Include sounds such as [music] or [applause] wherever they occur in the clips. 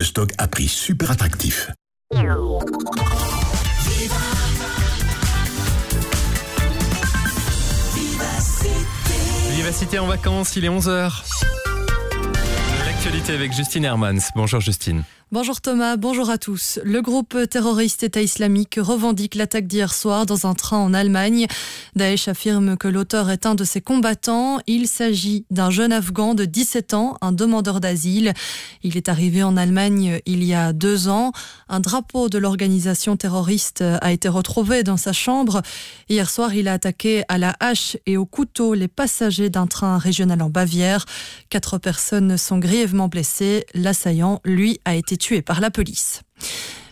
Le stock à prix super attractif. Vivacité en vacances, il est 11h. L'actualité avec Justine Hermans. Bonjour Justine. Bonjour Thomas, bonjour à tous. Le groupe terroriste État islamique revendique l'attaque d'hier soir dans un train en Allemagne. Daesh affirme que l'auteur est un de ses combattants. Il s'agit d'un jeune Afghan de 17 ans, un demandeur d'asile. Il est arrivé en Allemagne il y a deux ans. Un drapeau de l'organisation terroriste a été retrouvé dans sa chambre. Hier soir, il a attaqué à la hache et au couteau les passagers d'un train régional en Bavière. Quatre personnes sont grièvement blessées. L'assaillant, lui, a été tué par la police.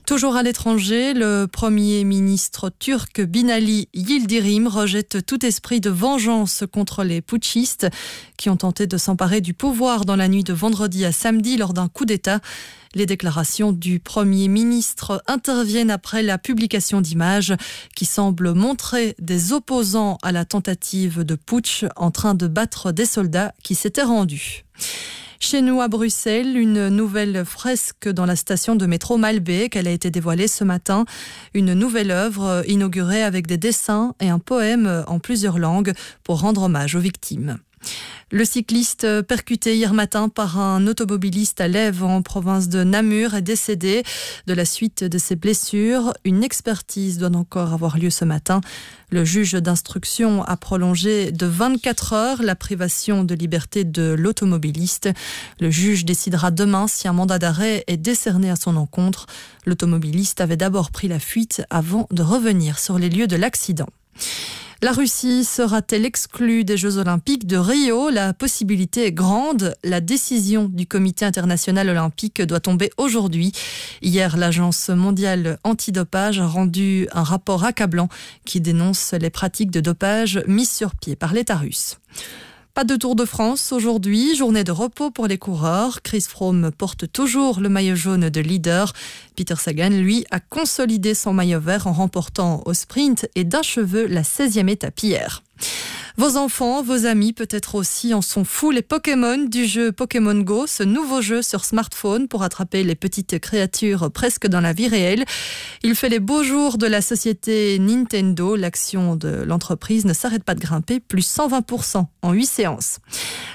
Toujours à l'étranger, le Premier ministre turc Binali Yildirim rejette tout esprit de vengeance contre les putschistes qui ont tenté de s'emparer du pouvoir dans la nuit de vendredi à samedi lors d'un coup d'État. Les déclarations du Premier ministre interviennent après la publication d'images qui semblent montrer des opposants à la tentative de putsch en train de battre des soldats qui s'étaient rendus. Chez nous à Bruxelles, une nouvelle fresque dans la station de métro Malbec. Elle a été dévoilée ce matin. Une nouvelle œuvre inaugurée avec des dessins et un poème en plusieurs langues pour rendre hommage aux victimes. Le cycliste percuté hier matin par un automobiliste à Lève en province de Namur est décédé de la suite de ses blessures. Une expertise doit encore avoir lieu ce matin. Le juge d'instruction a prolongé de 24 heures la privation de liberté de l'automobiliste. Le juge décidera demain si un mandat d'arrêt est décerné à son encontre. L'automobiliste avait d'abord pris la fuite avant de revenir sur les lieux de l'accident. La Russie sera-t-elle exclue des Jeux Olympiques de Rio? La possibilité est grande. La décision du Comité international olympique doit tomber aujourd'hui. Hier, l'Agence mondiale antidopage a rendu un rapport accablant qui dénonce les pratiques de dopage mises sur pied par l'État russe. Pas de Tour de France aujourd'hui, journée de repos pour les coureurs. Chris Froome porte toujours le maillot jaune de leader. Peter Sagan, lui, a consolidé son maillot vert en remportant au sprint et d'un cheveu la 16e étape hier. Vos enfants, vos amis peut-être aussi en sont fous. Les Pokémon du jeu Pokémon Go, ce nouveau jeu sur smartphone pour attraper les petites créatures presque dans la vie réelle. Il fait les beaux jours de la société Nintendo. L'action de l'entreprise ne s'arrête pas de grimper, plus 120% en 8 séances.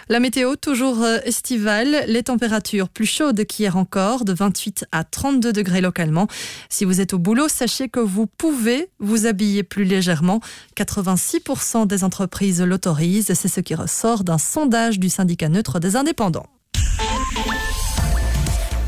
La météo toujours euh, estivale, les températures plus chaudes qu'hier encore, de 28 à 32 degrés localement. Si vous êtes au boulot, sachez que vous pouvez vous habiller plus légèrement. 86% des entreprises l'autorisent. C'est ce qui ressort d'un sondage du syndicat neutre des indépendants.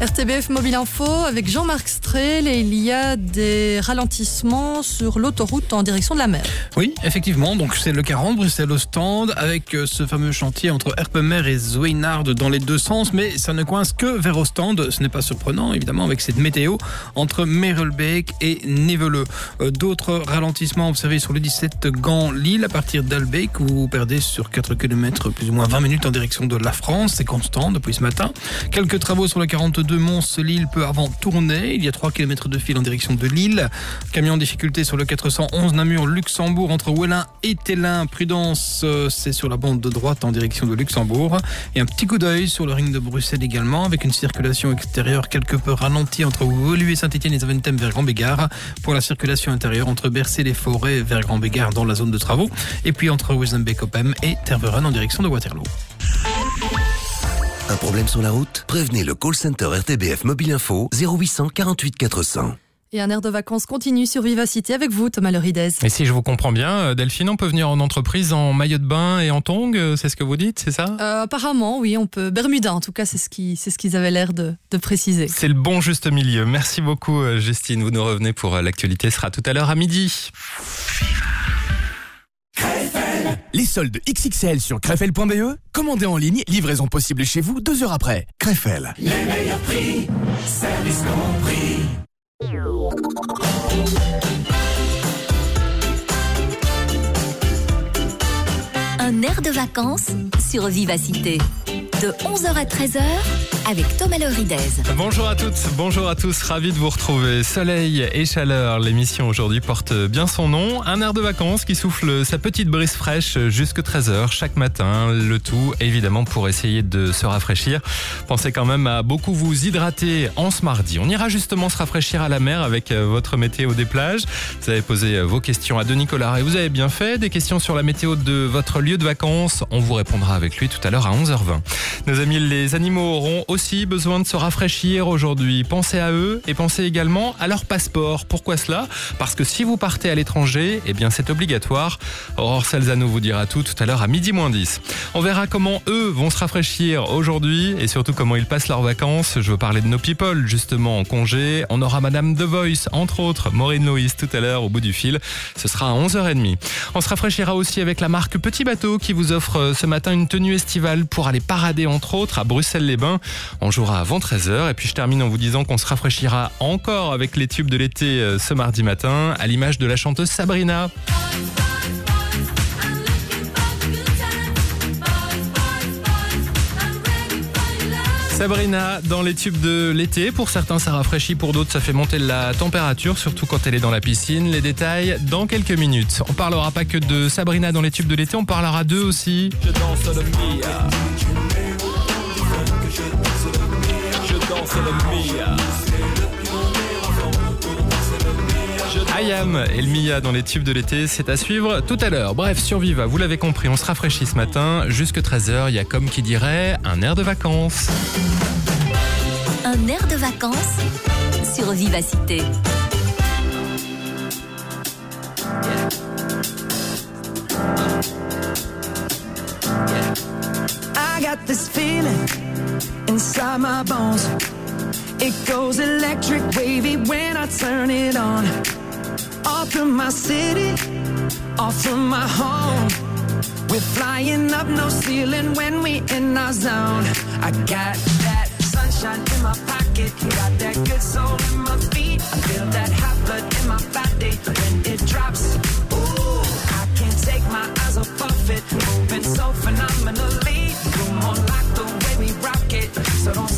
RTBF Mobile Info avec Jean-Marc Strel et il y a des ralentissements sur l'autoroute en direction de la mer. Oui, effectivement, donc c'est le 40 Bruxelles-Ostende avec euh, ce fameux chantier entre Erpemer et Zouinard dans les deux sens, mais ça ne coince que vers Ostende. Ce n'est pas surprenant, évidemment, avec cette météo entre Merelbeek et Niveleux. Euh, d'autres ralentissements observés sur le 17 Gand-Lille à partir d'Albeek où vous perdez sur 4 km plus ou moins 20 minutes en direction de la France. C'est constant depuis ce matin. Quelques travaux sur le 42 de Mons-Lille peut avant tourner. Il y a 3 km de fil en direction de Lille. Camion en difficulté sur le 411 Namur-Luxembourg entre Ouellin et Télin. Prudence, euh, c'est sur la bande de droite en direction de Luxembourg. Et un petit coup d'œil sur le ring de Bruxelles également avec une circulation extérieure quelque peu ralentie entre Woluwe, Saint-Etienne et Zaventem vers Grand-Bégard. Pour la circulation intérieure entre Bercé-les-Forêts vers Grand-Bégard dans la zone de travaux. Et puis entre Wezenbeek-Opem et Terveren en direction de Waterloo. Un problème sur la route? Prévenez le call center RTBF Mobile Info 0800 48 400. Et un air de vacances continue sur Vivacité avec vous, Thomas Leridez. Et si je vous comprends bien, euh, Delphine, on peut venir en entreprise en maillot de bain et en tongs, euh, c'est ce que vous dites, c'est ça? Euh, apparemment, oui, on peut. Bermuda, en tout cas, c'est ce qu'ils c'est ce qu'ils avaient l'air de, de préciser. C'est le bon juste milieu. Merci beaucoup, Justine. Vous nous revenez pour l'actualité. Sera tout à l'heure à midi. Les soldes XXL sur crefel.be. Commandez en ligne, livraison possible chez vous deux heures après. Crefel. Un air de vacances sur Vivacité. De 11h à 13h, avec Thomas Loridez. Bonjour à toutes, bonjour à tous, ravi de vous retrouver. Soleil et chaleur, l'émission aujourd'hui porte bien son nom. Un air de vacances qui souffle sa petite brise fraîche jusque 13h chaque matin. Le tout évidemment pour essayer de se rafraîchir. Pensez quand même à beaucoup vous hydrater en ce mardi. On ira justement se rafraîchir à la mer avec votre météo des plages. Vous avez posé vos questions à Denis Collard et vous avez bien fait. Des questions sur la météo de votre lieu de vacances. On vous répondra avec lui tout à l'heure à 11h20. Nos amis les animaux auront aussi besoin de se rafraîchir aujourd'hui. Pensez à eux et pensez également à leur passeport. Pourquoi cela? Parce que si vous partez à l'étranger, eh bien c'est obligatoire. Aurore Salzano vous dira tout tout à l'heure à midi moins 10. On verra comment eux vont se rafraîchir aujourd'hui et surtout comment ils passent leurs vacances. Je veux parler de nos people justement en congé. On aura Madame The Voice, entre autres, Maureen Loïs tout à l'heure au bout du fil. Ce sera à 11h30. On se rafraîchira aussi avec la marque Petit Bateau qui vous offre ce matin une tenue estivale pour aller parader entre autres à Bruxelles-les-Bains. On jouera avant 13h et puis je termine en vous disant qu'on se rafraîchira encore avec les tubes de l'été euh, ce mardi matin à l'image de la chanteuse Sabrina. Sabrina dans les tubes de l'été. Pour certains, ça rafraîchit, pour d'autres, ça fait monter la température, surtout quand elle est dans la piscine. Les détails dans quelques minutes. On parlera pas que de Sabrina dans les tubes de l'été, on parlera d'eux aussi. Danse le Mia. Ayam et le Mia dans les tubes de l'été, c'est à suivre tout à l'heure. Bref, sur Viva, vous l'avez compris, on se rafraîchit ce matin. Jusque 13h, il y a comme qui dirait un air de vacances. Un air de vacances sur Vivacité. I got this feeling inside my bones. It goes electric wavy when I turn it on. Off from my city, off from my home. We're flying up no ceiling when we in our zone. I got that sunshine in my pocket, got that good soul in my feet. I feel that hot blood in my body when it drops. Ooh, I can't take my eyes off of it, moving so phenomenally. You're more like the way we rock it, so don't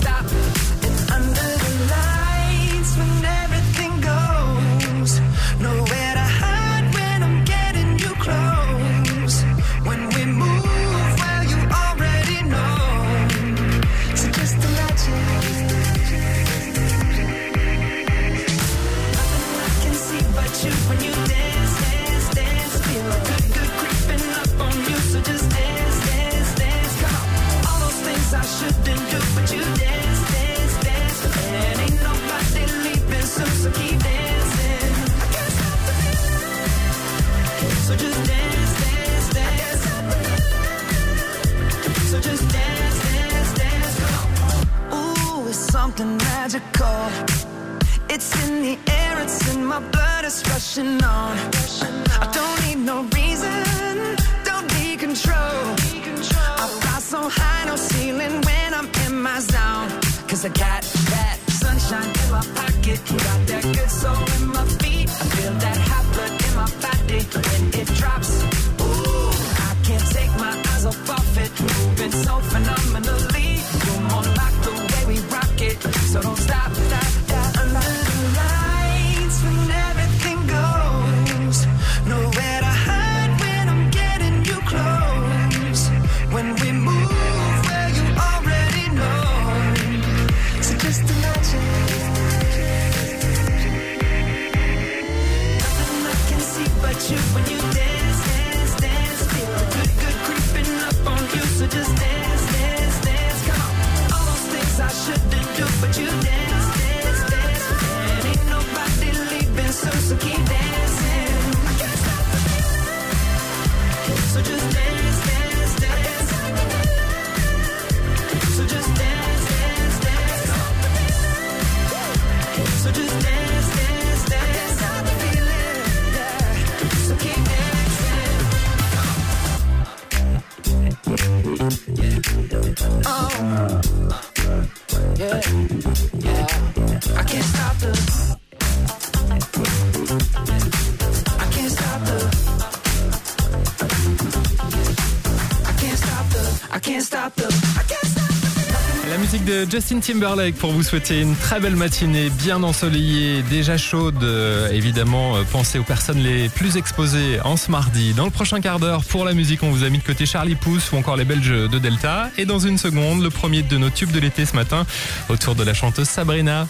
Justin Timberlake pour vous souhaiter une très belle matinée, bien ensoleillée, déjà chaude. Euh, évidemment, euh, pensez aux personnes les plus exposées en ce mardi. Dans le prochain quart d'heure, pour la musique, on vous a mis de côté Charlie Pousse ou encore les Belges de Delta. Et dans une seconde, le premier de nos tubes de l'été ce matin, autour de la chanteuse Sabrina.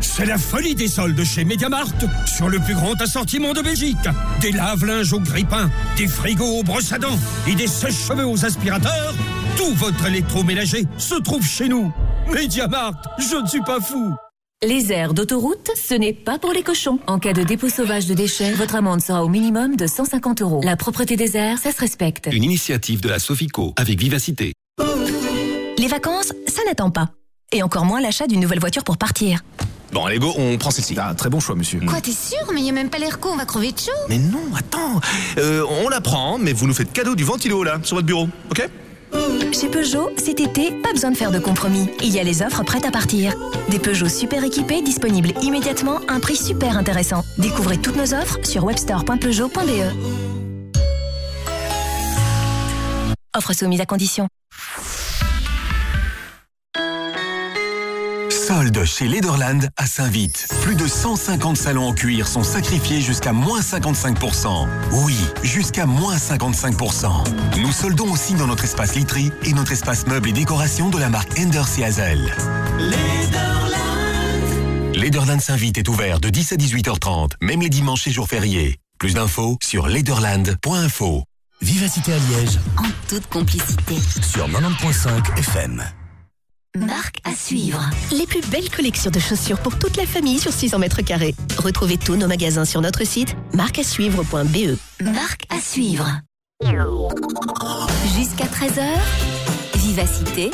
C'est la folie des soldes chez Mediamart sur le plus grand assortiment de Belgique. Des lave-linges au grille-pain, des frigos aux brosses à dents et des sèche-cheveux aux aspirateurs. Tout votre électroménager se trouve chez nous. Mediamart, je ne suis pas fou. Les aires d'autoroute, ce n'est pas pour les cochons. En cas de dépôt sauvage de déchets, votre amende sera au minimum de 150 euros. La propreté des airs, ça se respecte. Une initiative de la Sofico avec vivacité. Les vacances, ça n'attend pas. Et encore moins l'achat d'une nouvelle voiture pour partir. Bon, allez, go, on prend celle-ci. Ah, très bon choix, monsieur. Quoi, t'es sûr Mais y a même pas l'air on va crever de chaud. Mais non, attends. Euh, on la prend, mais vous nous faites cadeau du ventilo, là, sur votre bureau, ok? Chez Peugeot, cet été, pas besoin de faire de compromis. Il y a les offres prêtes à partir. Des Peugeot super équipés disponibles immédiatement un prix super intéressant. Découvrez toutes nos offres sur webstore.peugeot.be. Offre soumise à condition. Solde chez Lederland à Saint-Vite. Plus de 150 salons en cuir sont sacrifiés jusqu'à moins 55%. Oui, jusqu'à moins 55%. Nous soldons aussi dans notre espace literie et notre espace meubles et décoration de la marque Enders et Hazel. Lederland Saint-Vite est ouvert de 10 à 18h30, même les dimanches et jours fériés. Plus d'infos sur lederland.info. Vivacité à Liège En toute complicité. sur 90.5 FM. Marque à suivre. Les plus belles collections de chaussures pour toute la famille sur 600 mètres carrés. Retrouvez tous nos magasins sur notre site marqueasuivre.be. Marque à suivre. Jusqu'à 13h, Vivacité,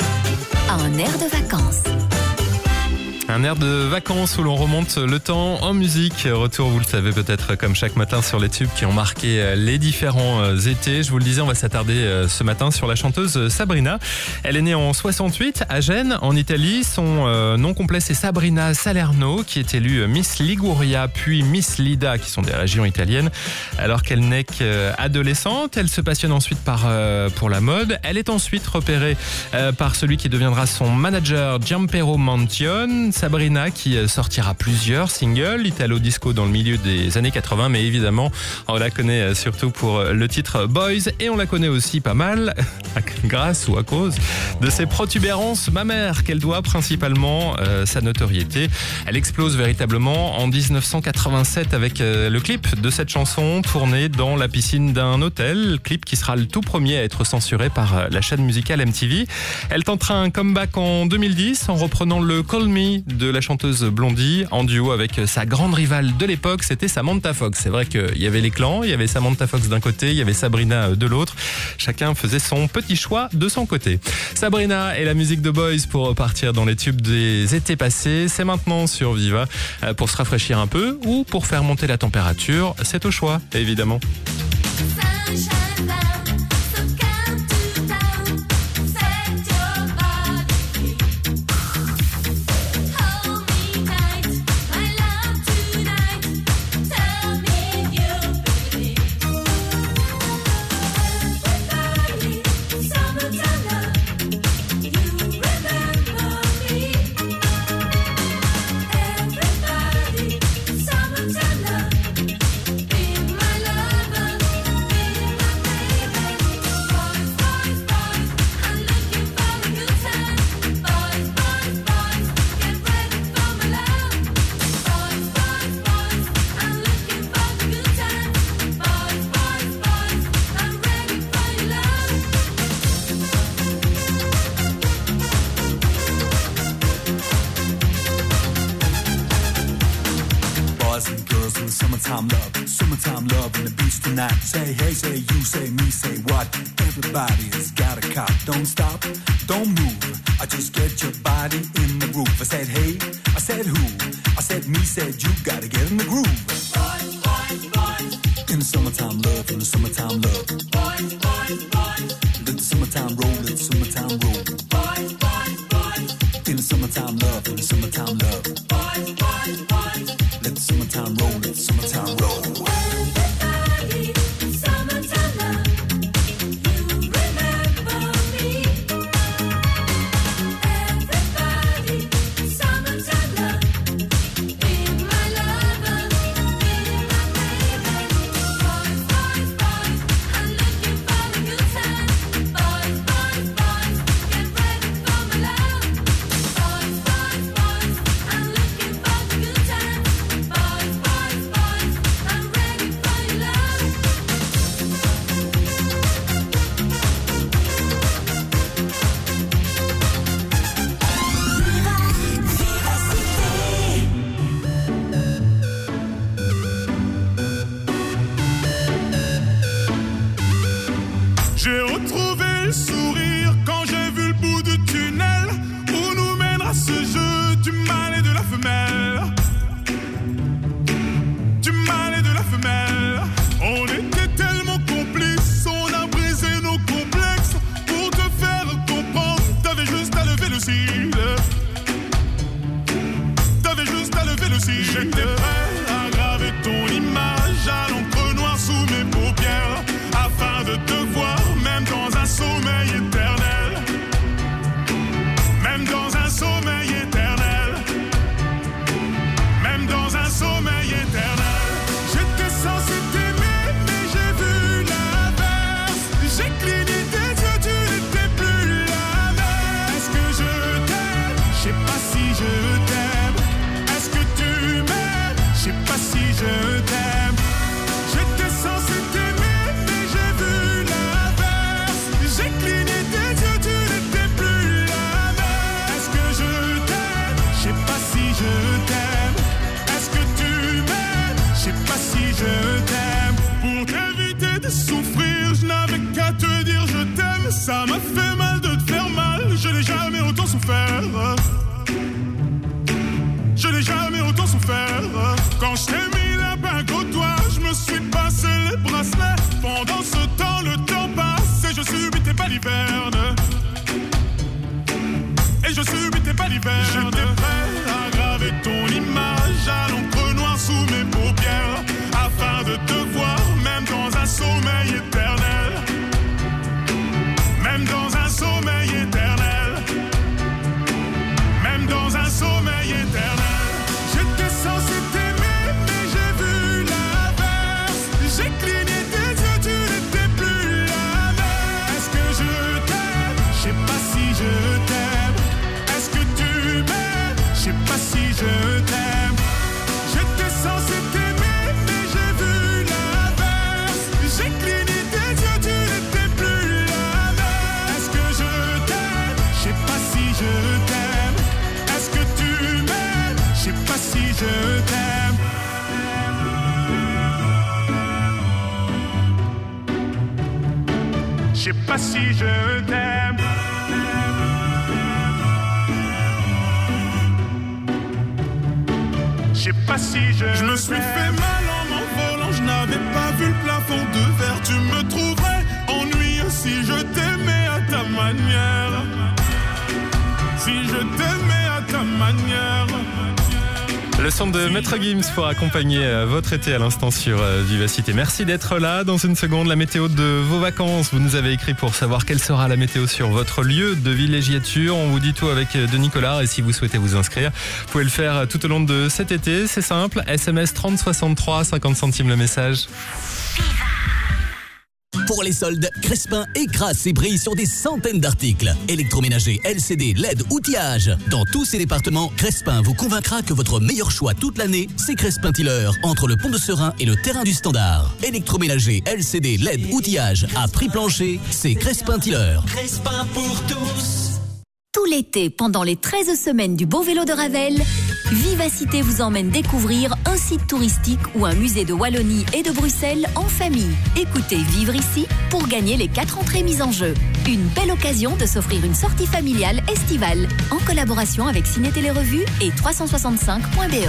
un air de vacances. Un air de vacances où l'on remonte le temps en musique. Retour, vous le savez peut-être comme chaque matin sur les tubes qui ont marqué euh, les différents euh, étés. Je vous le disais, on va s'attarder euh, ce matin sur la chanteuse Sabrina. Elle est née en 68 à Gênes, en Italie. Son nom complet c'est Sabrina Salerno, qui est élue Miss Liguria puis Miss Lida, qui sont des régions italiennes. Alors qu'elle n'est qu'adolescente, elle se passionne ensuite par, pour la mode. Elle est ensuite repérée par celui qui deviendra son manager, Giampero Mantion. Sabrina qui euh, sortira plusieurs singles italo-disco dans le milieu des années 80, mais évidemment, on la connaît euh, surtout pour euh, le titre Boys et on la connaît aussi pas mal, [laughs] grâce ou à cause de ses protubérances mammaires qu'elle doit principalement euh, sa notoriété. Elle explose véritablement en 1987 avec le clip de cette chanson tourné dans la piscine d'un hôtel, clip qui sera le tout premier à être censuré par la chaîne musicale MTV. Elle tentera un comeback en 2010 en reprenant le Call Me de la chanteuse Blondie en duo avec sa grande rivale de l'époque, c'était Samantha Fox. C'est vrai qu'il y avait les clans, il y avait Samantha Fox d'un côté, il y avait Sabrina de l'autre. Chacun faisait son petit choix de son côté. Sabrina et la musique de Boys pour repartir dans les tubes des étés passés. C'est maintenant sur Viva euh, pour se rafraîchir un peu ou pour faire monter la température. C'est au choix, évidemment. Tonight. Say hey, say you, say me, say what? Everybody's got a cop. Don't stop, don't move. I just get your body in the groove. I said hey, I said who? I said me, said you. Gotta get in the groove. Boys, boys, boys. In the summertime love, in the summertime love. Pour accompagner euh, votre été à l'instant sur euh, Vivacité. Merci d'être là. Dans une seconde, la météo de vos vacances. Vous nous avez écrit pour savoir quelle sera la météo sur votre lieu de villégiature. On vous dit tout avec euh, Denis Collard et si vous souhaitez vous inscrire, vous pouvez le faire tout au long de cet été. C'est simple. SMS 3063, 50 centimes le message. Pour les soldes, Crespin écrase et brille sur des centaines d'articles. Électroménager, LCD, LED, outillage. Dans tous ces départements, Crespin vous convaincra que votre meilleur choix toute l'année, c'est Crespin Tiller, entre le pont de Serein et le terrain du Standard. Électroménager, LCD, LED, outillage, à prix plancher, c'est Crespin Tiller. Crespin pour tous. Tout l'été, pendant les 13 semaines du Beau Vélo de Ravel, Vivacité vous emmène découvrir un site touristique ou un musée de Wallonie et de Bruxelles en famille. Écoutez Vivre ici pour gagner les 4 entrées mises en jeu. Une belle occasion de s'offrir une sortie familiale estivale en collaboration avec Ciné Télé Revue et 365.be.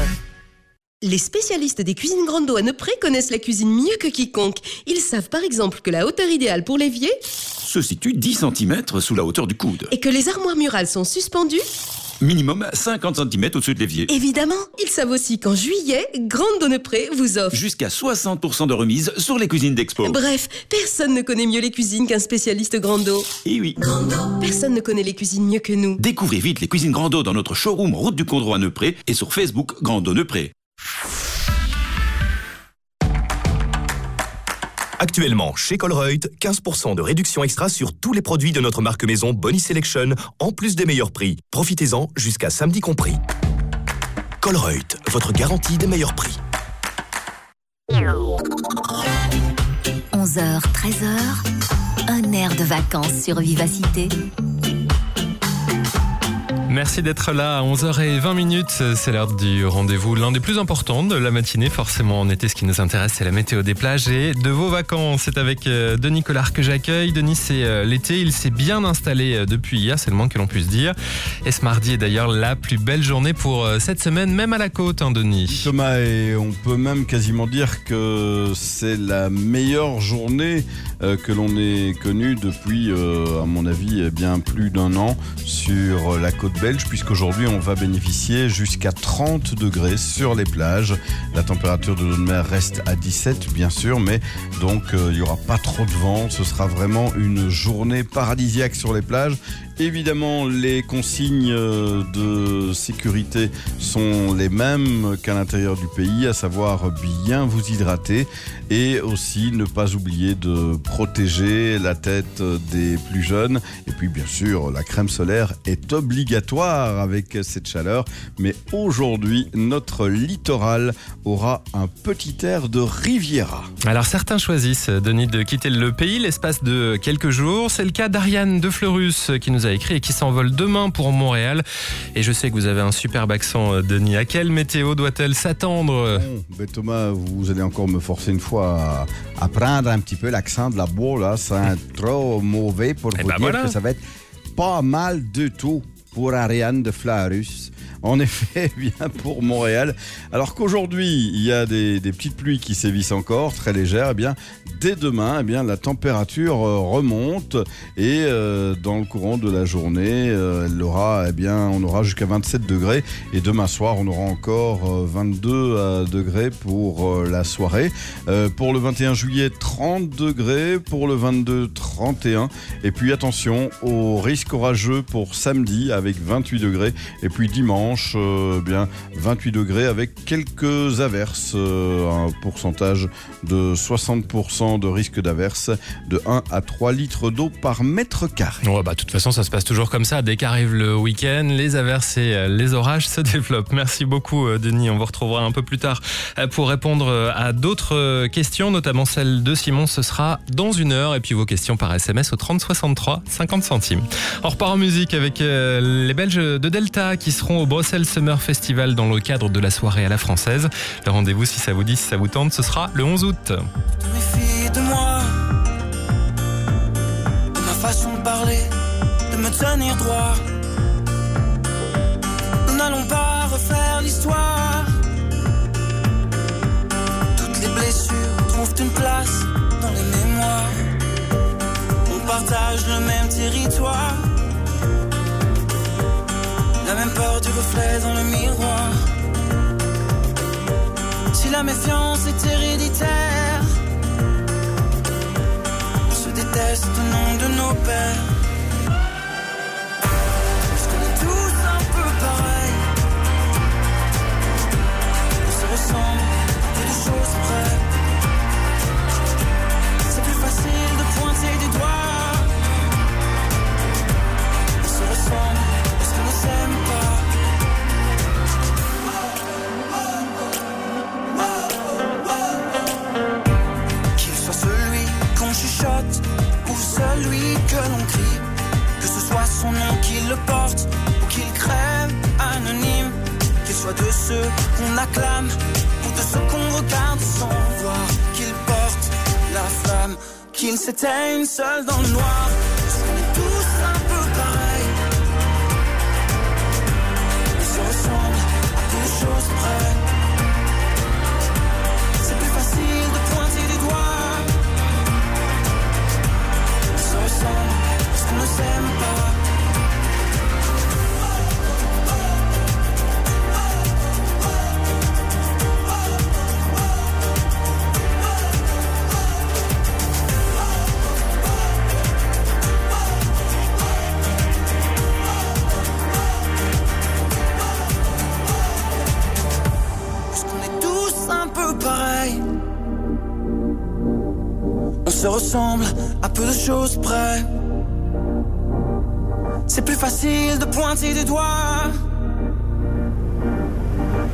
Les spécialistes des cuisines Grando à Neupré connaissent la cuisine mieux que quiconque. Ils savent par exemple que la hauteur idéale pour l'évier se situe 10 cm sous la hauteur du coude. et que les armoires murales sont suspendues. Minimum 50 cm au-dessus de l'évier. Évidemment, ils savent aussi qu'en juillet, Grando Neupré vous offre. Jusqu'à 60% de remise sur les cuisines d'expo. Bref, personne ne connaît mieux les cuisines qu'un spécialiste Grando. Et oui. Personne ne connaît les cuisines mieux que nous. Découvrez vite les cuisines Grando dans notre showroom route du Condroit à Neupré et sur Facebook Grando Neupré. Actuellement, chez Colreuth, 15% de réduction extra sur tous les produits de notre marque maison Bonnie Selection, en plus des meilleurs prix. Profitez-en jusqu'à samedi compris. Colreuth, votre garantie des meilleurs prix. 11h, 13h, un air de vacances sur Vivacité. Merci d'être là à 11h20 minutes. C'est l'heure du rendez-vous, l'un des plus importants de la matinée. Forcément, en été, ce qui nous intéresse, c'est la météo des plages et de vos vacances. C'est avec euh, Denis Collard que j'accueille. Denis, c'est euh, l'été. Il s'est bien installé euh, depuis hier, c'est le moins que l'on puisse dire. Et ce mardi est d'ailleurs la plus belle journée pour cette semaine, même à la côte, hein, Denis. Thomas, et on peut même quasiment dire que c'est la meilleure journée que l'on ait connue depuis, à mon avis, eh bien plus d'un an sur la côte puisqu'aujourd'hui on va bénéficier jusqu'à 30 degrés sur les plages. La température de l'eau de mer reste à 17, bien sûr, mais donc euh, il n'y aura pas trop de vent. Ce sera vraiment une journée paradisiaque sur les plages. Évidemment, les consignes euh, de sécurité sont les mêmes qu'à l'intérieur du pays, à savoir bien vous hydrater et aussi ne pas oublier de protéger la tête des plus jeunes. Et puis, bien sûr, la crème solaire est obligatoire avec cette chaleur. Mais aujourd'hui, notre littoral aura un petit air de Riviera. Alors certains choisissent, Denis, de quitter le pays l'espace de quelques jours. C'est le cas d'Ariane de Fleurus qui nous a écrit et qui s'envole demain pour Montréal. Et je sais que vous avez un superbe accent, Denis. À quelle météo doit-elle s'attendre? Bon, ben Thomas, vous allez encore me forcer une fois à, à prendre un petit peu l'accent de la bourre. Là, c'est trop mauvais pour Eh vous ben dire voilà. que ça va être pas mal du tout pour Ariane de Flarus. En effet, [laughs] bien pour Montréal. Alors qu'aujourd'hui, il y a des, petites pluies qui sévissent encore, très légères, eh bien, dès demain, eh bien, la température euh, remonte et euh, dans le courant de la journée, euh, eh on aura jusqu'à 27 degrés et demain soir, on aura encore euh, 22 euh, degrés pour la soirée. Pour le 21 juillet, 30 degrés. Pour le 22, 31. Et puis attention au risque orageux pour samedi avec 28 degrés. Et puis dimanche, euh, bien 28 degrés avec quelques averses. euh, un pourcentage de 60% de risque d'averse de 1 à 3 litres d'eau par mètre carré. Ouais, bah, de toute façon, ça se passe toujours comme ça. Dès qu'arrive le week-end, les averses et euh, les orages se [laughs] développent. Merci beaucoup, Denis. On vous retrouvera un peu plus tard pour répondre à d'autres questions, notamment celle de Simon. Ce sera dans une heure. Et puis vos questions par SMS au 30 63 50 centimes. On repart en musique avec les Belges de Delta qui seront au Bruxelles Summer Festival dans le cadre de la soirée à la française. Le rendez-vous, si ça vous dit, si ça vous tente, ce sera le 11 août. de moi, de ma façon de parler, de me tenir droit. Nous n'allons pas refaire l'histoire. Toutes les blessures trouvent une place dans les mémoires. On partage le même territoire. La même peur du reflet dans le miroir. Si la méfiance est héréditaire, on se déteste au nom de nos pères. Soit de ceux qu'on acclame ou de ceux qu'on regarde sans voir, qu'il porte la flamme, qu'il s'éteigne seul dans le noir.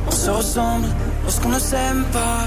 On se ressemble lorsqu'on ne s'aime pas.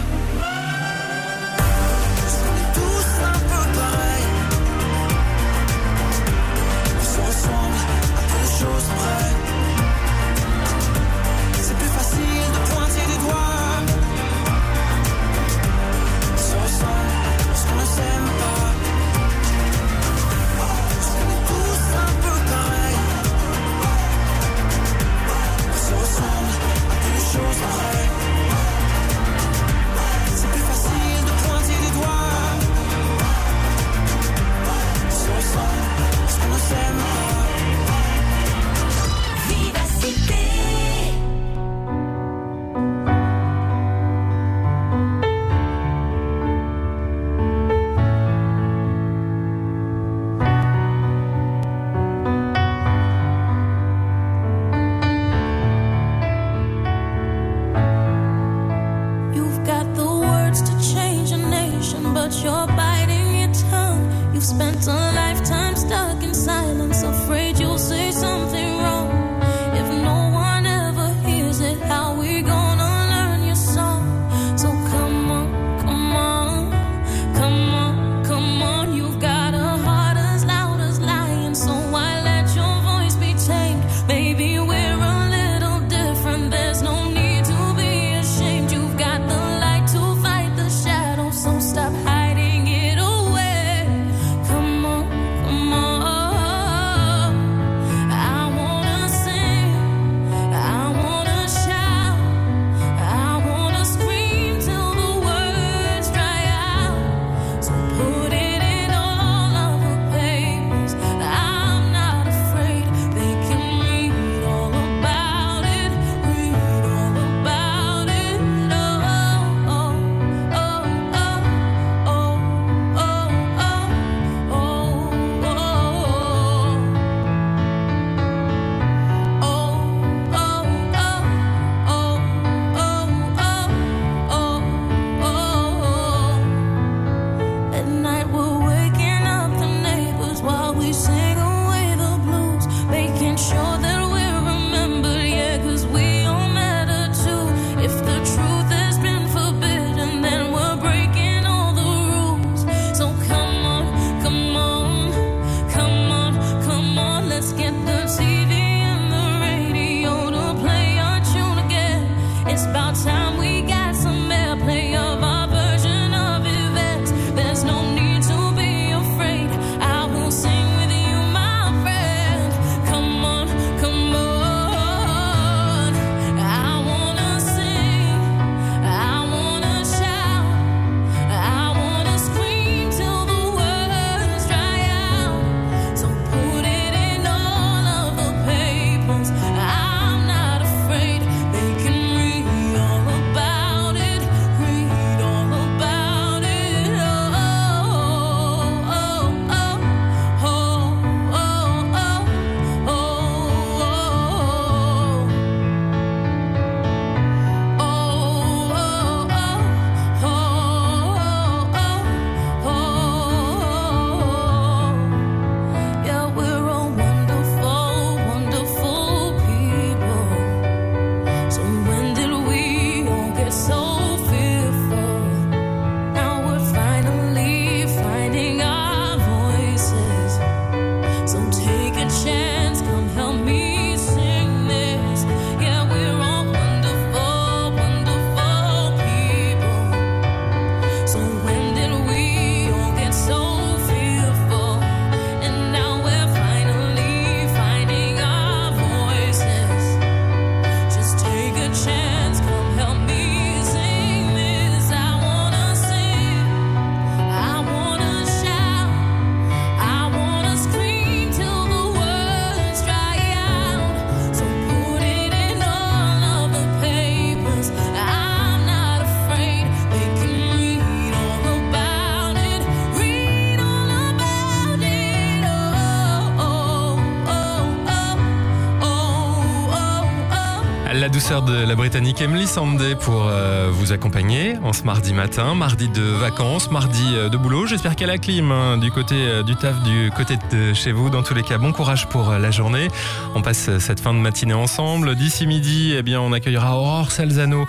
Douceur de la Britannique Emily Sandé pour euh, vous accompagner en ce mardi matin, mardi de vacances, mardi euh, de boulot. J'espère qu'elle a la clim hein, du côté euh, du taf, du côté de chez vous. Dans tous les cas, bon courage pour la journée. On passe cette fin de matinée ensemble. D'ici midi, eh bien, on accueillera Aurore Salzano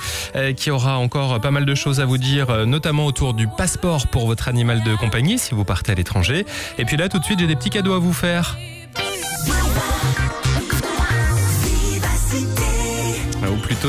qui aura encore pas mal de choses à vous dire, notamment autour du passeport pour votre animal de compagnie si vous partez à l'étranger. Et puis là, tout de suite, j'ai des petits cadeaux à vous faire.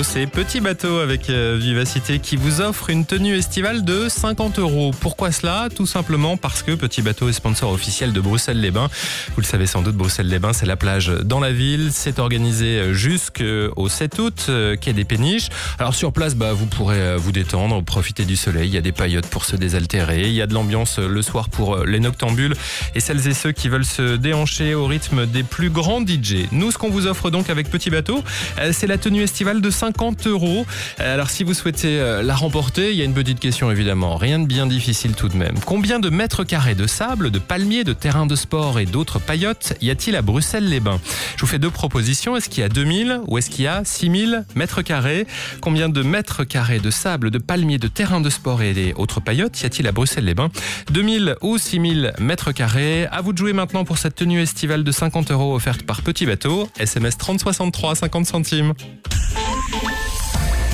C'est Petit Bateau avec euh, Vivacité qui vous offre une tenue estivale de 50 euros. Pourquoi cela? Tout simplement parce que Petit Bateau est sponsor officiel de Bruxelles-les-Bains. Vous le savez sans doute, Bruxelles-les-Bains, c'est la plage dans la ville. C'est organisé euh, jusqu'au 7 août, euh, quai des Péniches. Alors sur place, bah, vous pourrez euh, vous détendre, profiter du soleil. Il y a des paillotes pour se désaltérer. Il y a de l'ambiance euh, le soir pour euh, les noctambules et celles et ceux qui veulent se déhancher au rythme des plus grands DJ. Nous, ce qu'on vous offre donc avec Petit Bateau, euh, c'est la tenue estivale de 50 euros. Euh, Alors si vous souhaitez euh, la remporter, il y a une petite question évidemment. Rien de bien difficile tout de même. Combien de mètres carrés de sable, de palmiers, de terrains de sport et d'autres paillotes y a-t-il à Bruxelles-les-Bains? Je vous fais deux propositions. Est-ce qu'il y a 2000 ou est-ce qu'il y a 6000 mètres carrés? Combien de mètres carrés de sable, de palmiers, de terrains de sport et des autres paillotes y a-t-il à Bruxelles-les-Bains? 2000 ou 6000 mètres carrés. À vous de jouer maintenant pour cette tenue estivale de 50 euros offerte par Petit Bateau. SMS 3063 50 centimes.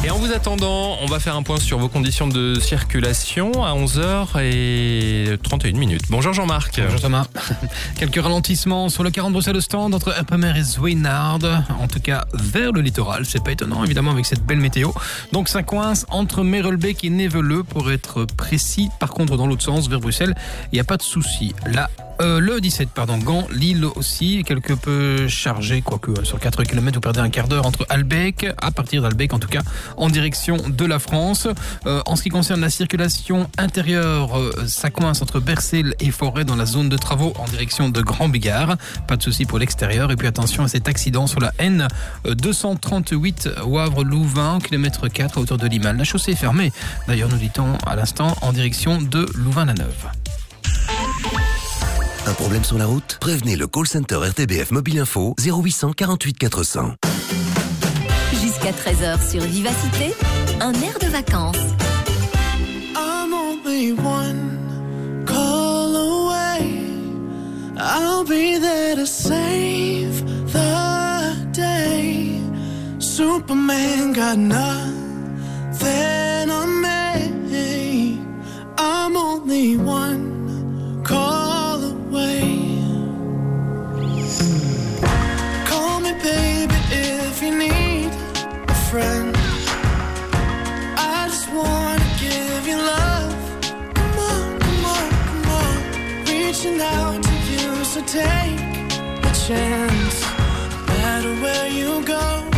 Et en vous attendant, on va faire un point sur vos conditions de circulation à 11h31 minutes. Bonjour Jean-Marc. Bonjour Thomas. [laughs] Quelques ralentissements sur le 40 Bruxelles Stand entre Eppemer et Zouinard. En tout cas, vers le littoral. C'est pas étonnant, évidemment, avec cette belle météo. Donc, ça coince entre Merelbeek et Neveleux pour être précis. Par contre, dans l'autre sens, vers Bruxelles, il n'y a pas de souci. Là, euh, le 17, pardon, Gand, Lille aussi, quelque peu chargé, quoique euh, sur 4 km, vous perdez un quart d'heure entre Albec, à partir d'Albec en tout cas, en direction de la France. Euh, en ce qui concerne la circulation intérieure, ça coince entre Bercel et Forêt dans la zone de travaux en direction de Grand Bigard. Pas de souci pour l'extérieur. Et puis attention à cet accident sur la N 238 Wavre-Louvain, kilomètre 4 à hauteur de Limal. La chaussée est fermée. D'ailleurs, nous dit-on à l'instant en direction de Louvain-la-Neuve. Un problème sur la route? Prévenez le call center RTBF Mobile Info 0800 48 400. Jusqu'à 13h sur Vivacité, un air de vacances. I'm only one call away. I'll be there to save the day. Superman got nothing on me. I'm only one call Reaching out to you, so take a chance. No matter where you go,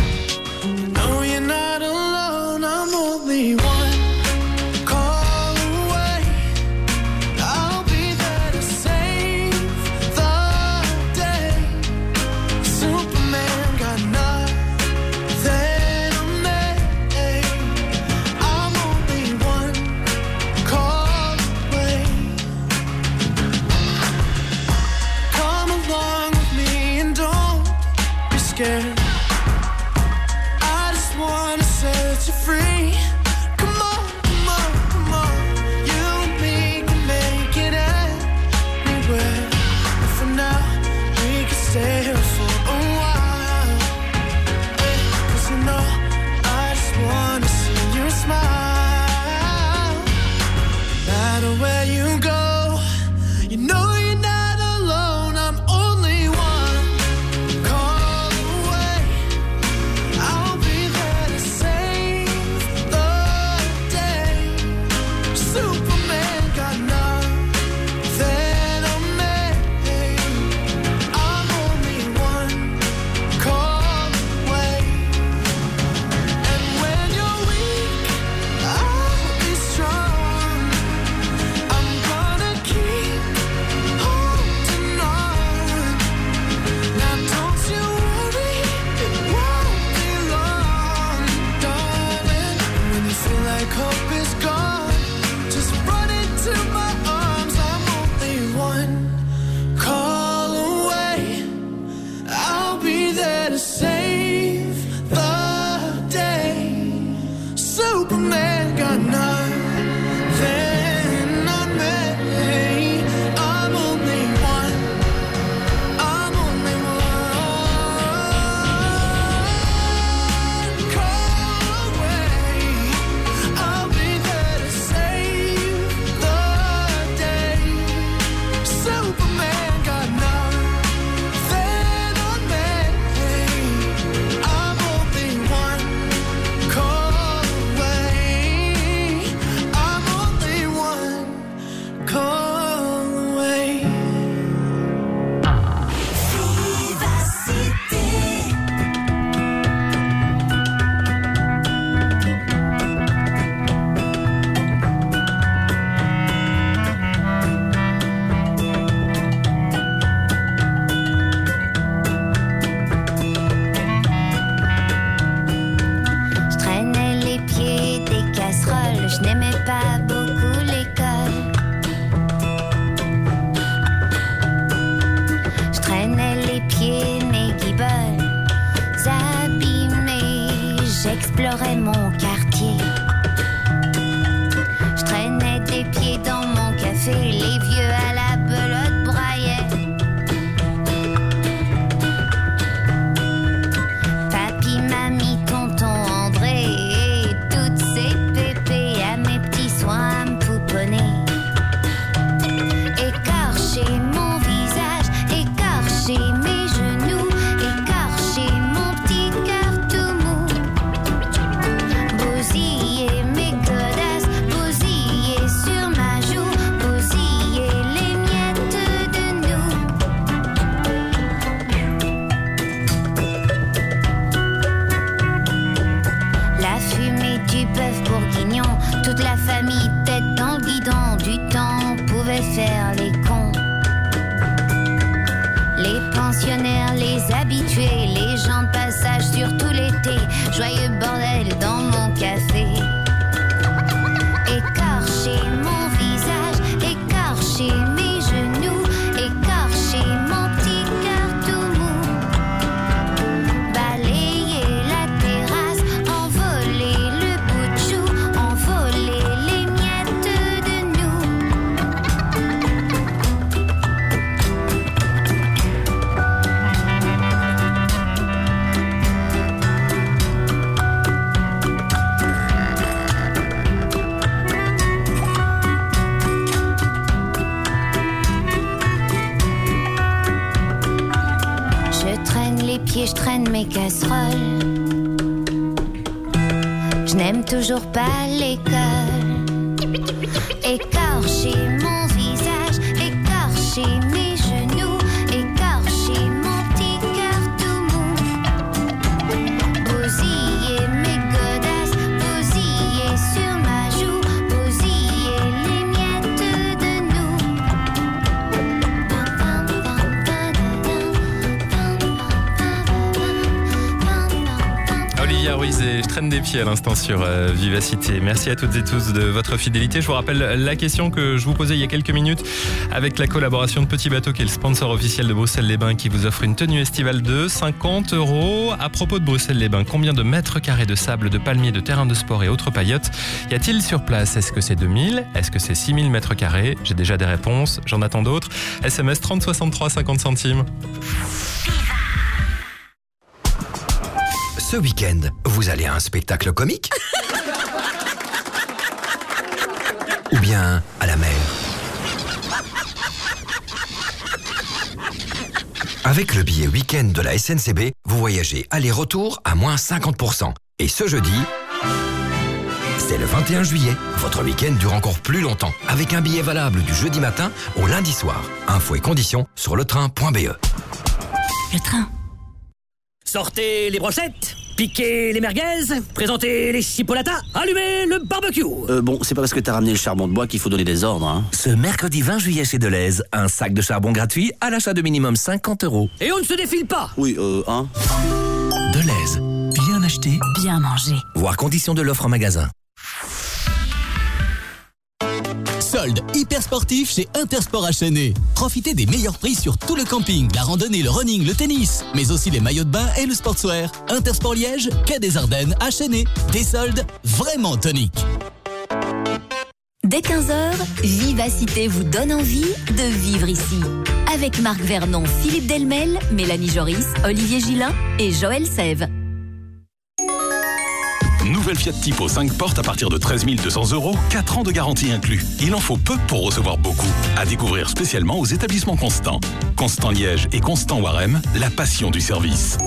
à l'instant sur euh, Vivacité. Merci à toutes et tous de votre fidélité. Je vous rappelle la question que je vous posais il y a quelques minutes avec la collaboration de Petit Bateau qui est le sponsor officiel de Bruxelles-les-Bains qui vous offre une tenue estivale de 50 euros. À propos de Bruxelles-les-Bains, combien de mètres carrés de sable, de palmiers, de terrains de sport et autres paillotes y a-t-il sur place? Est-ce que c'est 2000 Est-ce que c'est 6000 mètres carrés? J'ai déjà des réponses, j'en attends d'autres. SMS 30 63 50 centimes. Ce week-end, vous allez à un spectacle comique Ou bien à la mer Avec le billet week-end de la SNCB, vous voyagez aller-retour à moins 50%. Et ce jeudi, c'est le 21 juillet. Votre week-end dure encore plus longtemps, avec un billet valable du jeudi matin au lundi soir. Infos et conditions sur letrain.be. Le train. Sortez les brochettes, piquez les merguez, présentez les chipolatas, allumez le barbecue. Euh, bon, c'est pas parce que t'as ramené le charbon de bois qu'il faut donner des ordres, hein. Ce mercredi 20 juillet chez Deleuze, un sac de charbon gratuit à l'achat de minimum 50 euros. Et on ne se défile pas. Oui, euh, hein. Deleuze, bien acheté, Bien manger. voir conditions de l'offre en magasin. Solde hyper sportif chez Intersport HNE. Profitez des meilleurs prix sur tout le camping, la randonnée, le running, le tennis, mais aussi les maillots de bain et le sportswear. Intersport Liège, Quai des Ardennes, HNE. Des soldes vraiment toniques. Dès 15h, Vivacité vous donne envie de vivre ici. Avec Marc Vernon, Philippe Delmel, Mélanie Joris, Olivier Gillin et Joël Sève. Nouvelle Fiat Tipo 5 portes à partir de 13 200 euros, 4 ans de garantie inclus. Il en faut peu pour recevoir beaucoup. À découvrir spécialement aux établissements Constant. Constant Liège et Constant Warem, la passion du service.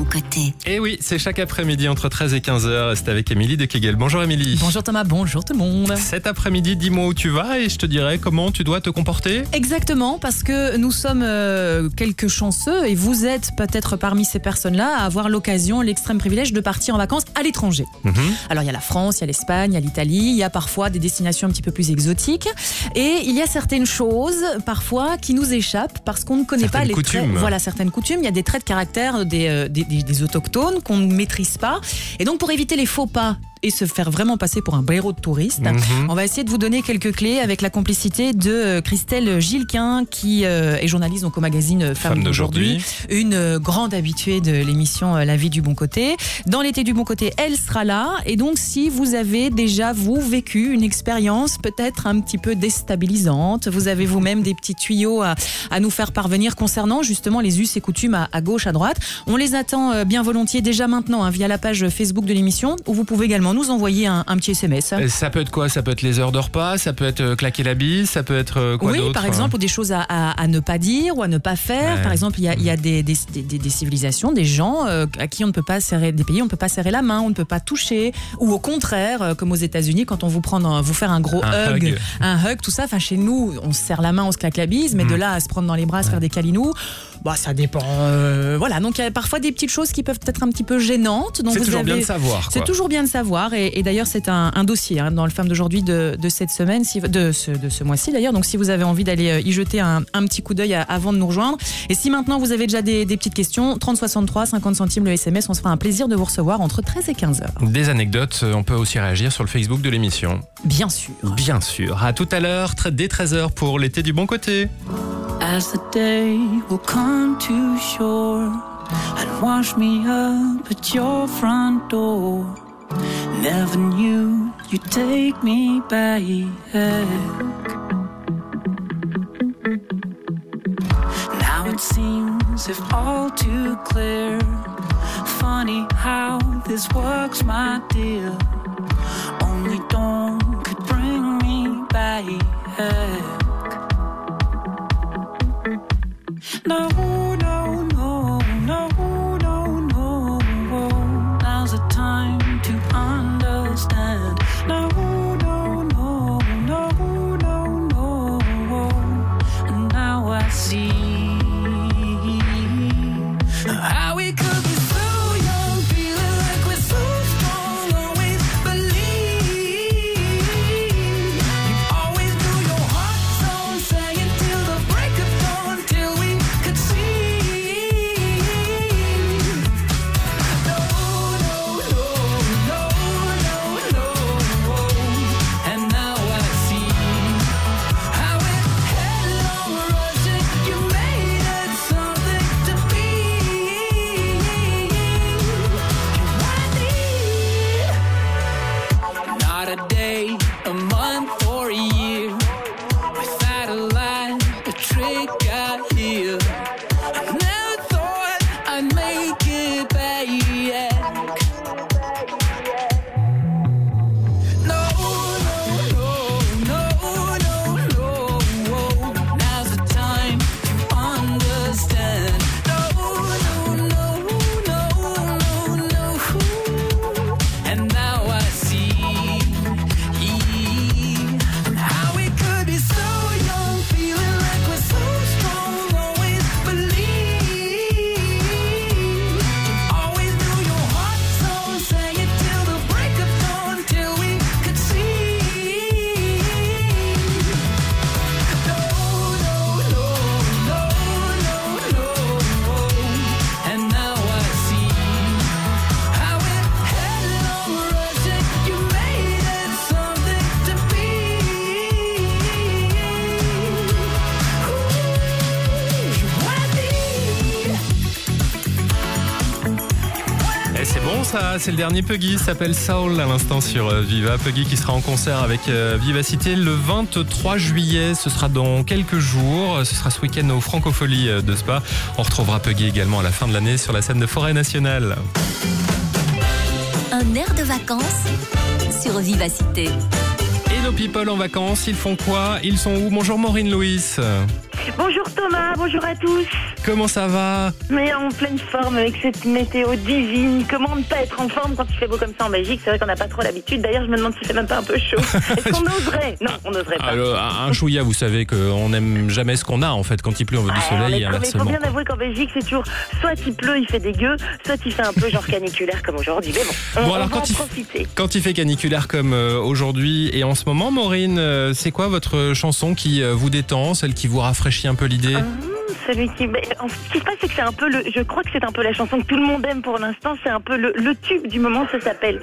Bon côté. Et oui, c'est chaque après-midi entre 13 et 15h. C'est avec Émilie de Kegel. Bonjour Émilie. Bonjour Thomas, bonjour tout le monde. Cet après-midi, dis-moi où tu vas et je te dirai comment tu dois te comporter. Exactement, parce que nous sommes euh, quelques chanceux et vous êtes peut-être parmi ces personnes-là à avoir l'occasion, l'extrême privilège de partir en vacances à l'étranger. Mhm. Alors il y a la France, il y a l'Espagne, il y a l'Italie, il y a parfois des destinations un petit peu plus exotiques et il y a certaines choses parfois qui nous échappent parce qu'on ne connaît pas les traits. coutumes. Voilà certaines coutumes, il y a des traits de caractère des, euh, des, des- autochtones qu'on ne maîtrise pas. Et donc pour éviter les faux pas et se faire vraiment passer pour un héros de touriste. Mhm. On va essayer de vous donner quelques clés avec la complicité de euh, Christelle Gilquin, qui euh, est journaliste donc, au magazine Femmes Femmes d'aujourd'hui, une euh, grande habituée de l'émission La vie du bon côté. Dans l'été du bon côté, elle sera là. Et donc, si vous avez déjà, vous, vécu une expérience peut-être un petit peu déstabilisante, vous avez vous-même des petits tuyaux à, à nous faire parvenir concernant justement les us et coutumes à, à gauche, à droite, on les attend bien volontiers déjà maintenant hein, via la page Facebook de l'émission, où vous pouvez également nous envoyer un, un petit SMS. Euh, Ça peut être quoi? Ça peut être les heures de repas, ça peut être euh, claquer la bise, ça peut être euh, quoi oui, par exemple, ou des choses à, à- à ne pas dire ou à ne pas faire. Ouais. Par exemple, il y a, y a des, des- des- des civilisations, des gens euh, à qui on ne peut pas serrer, des pays, on ne peut pas serrer la main, on ne peut pas toucher. Ou au contraire, euh, comme aux États-Unis, quand on vous prend, dans- vous faire un gros Un hug, hug. un hug, tout ça. Enfin, chez nous, on se serre la main, on se claque la bise, mais Mm. de là à se prendre dans les bras, se faire des câlinous, bah ça dépend. euh, voilà, donc il y a parfois des petites choses qui peuvent être un petit peu gênantes. Donc C'est toujours avez- bien de savoir, C'est toujours bien de savoir. Et, et d'ailleurs, c'est un, un dossier hein, dans le Femme d'aujourd'hui de, de cette semaine, si, de ce, de ce mois-ci d'ailleurs. Donc si vous avez envie d'aller euh, y jeter un, un petit coup d'œil à- avant de nous rejoindre. Et si maintenant vous avez déjà des, des petites questions, 30 63, 50 centimes le SMS, on se fera un plaisir de vous recevoir entre 13 et 15 heures. Des anecdotes, euh, on peut aussi réagir sur le Facebook de l'émission. Bien sûr. Bien sûr. À tout à l'heure, dès 13h pour l'été du bon côté. As the day will come to shore and wash me up at your front door. Never knew you'd take me back. Now it seems if all too clear. Funny how this works, my dear. Only dawn could bring me back. No, c'est le dernier Puggy, s'appelle Soul à l'instant sur euh, Viva. Puggy qui sera en concert avec euh, Vivacité le 23 juillet, ce sera dans quelques jours, ce sera ce week-end au Francophonie euh, de Spa. On retrouvera Puggy également à la fin de l'année sur la scène de Forêt Nationale. Un air de vacances sur Vivacité. Et nos people en vacances, ils font quoi? Ils sont où? Bonjour Maureen Louis. Bonjour Thomas, bonjour à tous. Comment ça va Mais en pleine forme avec cette météo divine. Comment ne pas être en forme quand il fait beau comme ça en Belgique? C'est vrai qu'on n'a pas trop l'habitude. D'ailleurs, je me demande si c'est même pas un peu chaud. [laughs] Est-ce qu'on oserait? Non, on n'oserait pas. Alors, un chouïa, vous savez qu'on n'aime jamais ce qu'on a en fait. Quand il pleut, on veut du soleil et trop- mais il faut bien avouer qu'en Belgique, c'est toujours soit il pleut, il fait dégueu, soit il fait un peu genre caniculaire comme aujourd'hui. Mais bon, on, Bon, on alors, va en quand il- profiter. Quand il fait caniculaire comme euh, aujourd'hui et en ce moment, Maureen, euh, c'est quoi votre chanson qui euh, vous détend, celle qui vous rafraîchit un peu l'idée celui qui. mais, en fait, ce qui se passe, c'est que c'est un peu le. Je crois que c'est un peu la chanson que tout le monde aime pour l'instant. C'est un peu le, le tube du moment. Ça s'appelle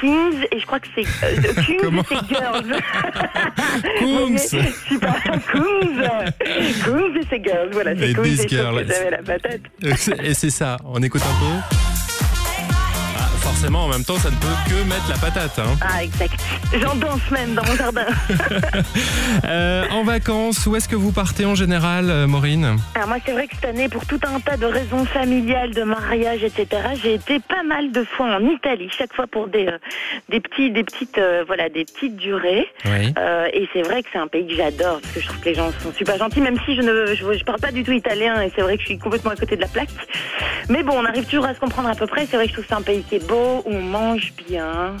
Kings et je crois que c'est euh, Kings c'est Girls. [laughs] Kungs. Super. Kungs. Kungs et c'est Girls. Voilà, c'est this et je trouve girl. que j'avais la patate. Et c'est ça, on écoute un peu. Forcément, en même temps, ça ne peut que mettre la patate. hein. Ah, exact. J'en danse même dans mon jardin. [laughs] Euh, en vacances, où est-ce que vous partez en général, euh, Maureen? Alors moi, c'est vrai que cette année, pour tout un tas de raisons familiales, de mariage, etc., j'ai été pas mal de fois en Italie, chaque fois pour des, euh, des petits, des petites, euh, voilà, des petites durées. Oui. Et c'est vrai que c'est un pays que j'adore parce que je trouve que les gens sont super gentils, même si je ne, je, je parle pas du tout italien et c'est vrai que je suis complètement à côté de la plaque. Mais bon, on arrive toujours à se comprendre à peu près. C'est vrai que je trouve que c'est un pays qui est beau, où on mange bien.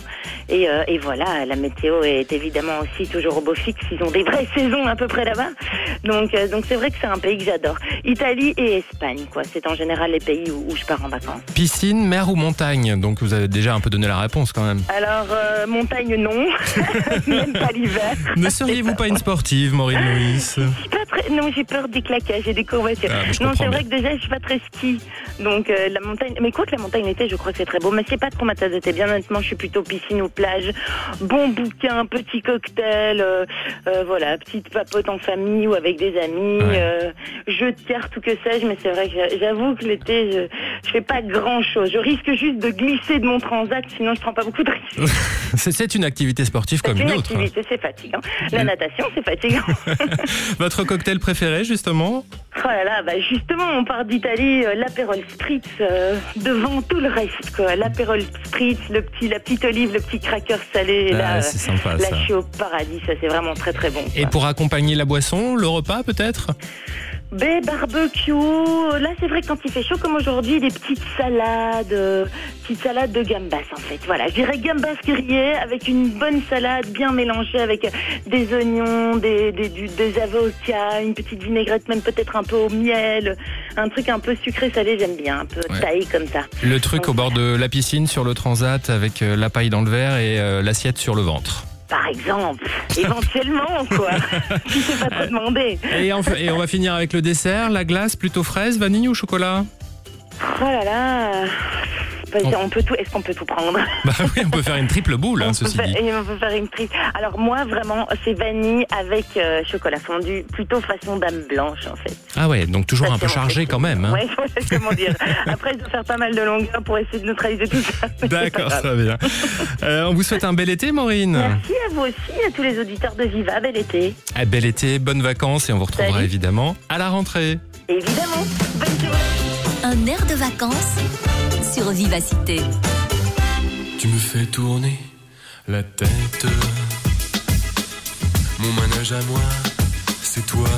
Et, euh, et voilà, la météo est évidemment aussi toujours au beau fixe. Ils ont des vraies [laughs] saisons à peu près là-bas. Donc, euh, donc c'est vrai que c'est un pays que j'adore. Italie et Espagne, quoi. C'est en général les pays où, où je pars en vacances. Piscine, mer ou montagne? Donc vous avez déjà un peu donné la réponse quand même. Alors, euh, montagne, non. [laughs] Même pas l'hiver. Ne seriez-vous pas une sportive, Maureen Louis? Non, j'ai peur des claquages et des courbatures. Ah, non, c'est vrai que déjà, je suis pas très ski. Donc, euh, la montagne... Mais quoi que la montagne l'été, je crois que c'est très beau. Mais c'est pas trop ma tasse de thé. Bien honnêtement, je suis plutôt piscine ou plage. Bon bouquin, petit cocktail. euh, euh, voilà, petite papote en famille ou avec des amis. Ouais. euh, jeu de cartes ou que sais-je. Mais c'est vrai que j'a- j'avoue que l'été, je, je fais pas grand-chose. Je risque juste de glisser de mon transat, sinon je prends pas beaucoup de risques. [laughs] C'est- une activité sportive comme C'est une une autre. activité, c'est fatigant. La natation, c'est fatigant. [laughs] Votre cocktail préféré, justement Oh là là, bah justement, on part d'Italie, euh, l'apérole spritz devant tout le reste, quoi. L'apérole spritz, le petit, la petite olive, le petit cracker salé, Ah, c'est sympa, au paradis, ça c'est vraiment très très bon. Et pour accompagner la boisson, le repas peut-être? Bé barbecue, là c'est vrai que quand il fait chaud comme aujourd'hui, des petites salades, euh, petites salades de gambas en fait. Voilà, je dirais gambas grillées avec une bonne salade bien mélangée avec des oignons, des, des, du- des avocats, une petite vinaigrette même peut-être un peu au miel, un truc un peu sucré salé, j'aime bien, un peu Ouais. taillé comme ça. Le truc au bord de la piscine sur le transat avec euh, la paille dans le verre et euh, l'assiette sur le ventre. Par exemple, éventuellement quoi, [laughs] si c'est pas trop demandé. Et, enfin- et on va finir avec le dessert, la glace plutôt fraise, vanille ou chocolat? Oh là là, Bah, on peut tout, est-ce qu'on peut tout prendre [laughs] Bah oui, on peut faire une triple boule, hein, ceci dit. et [laughs] on peut faire une triple. Alors moi vraiment c'est vanille avec euh, chocolat fondu, plutôt façon dame blanche en fait. Ah ouais, donc toujours un peu chargé quand même. hein. [laughs] Ouais, comment dire. Après je dois faire pas mal de longueur pour essayer de neutraliser tout ça. D'accord, très bien. Euh, on vous souhaite un bel été, Maureen. Merci à vous aussi, à tous les auditeurs de Viva, bel été. Ah, bel été, bonnes vacances et on vous retrouvera Salut. évidemment à la rentrée. Évidemment. Bonne journée. Un air de vacances sur Vivacité. Tu me fais tourner la tête. Mon manège à moi, c'est toi.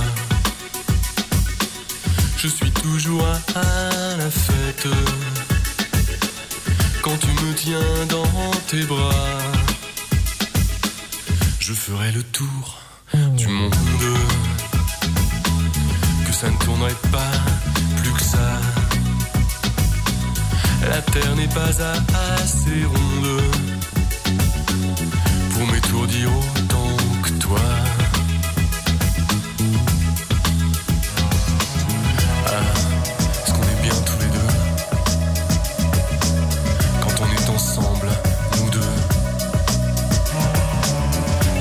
Je suis toujours à la fête. Quand tu me tiens dans tes bras, je ferai le tour du monde. Que ça ne tournerait pas La terre n'est pas assez ronde pour m'étourdir autant que toi. Ah, est-ce qu'on est bien tous les deux? Quand on est ensemble, nous deux?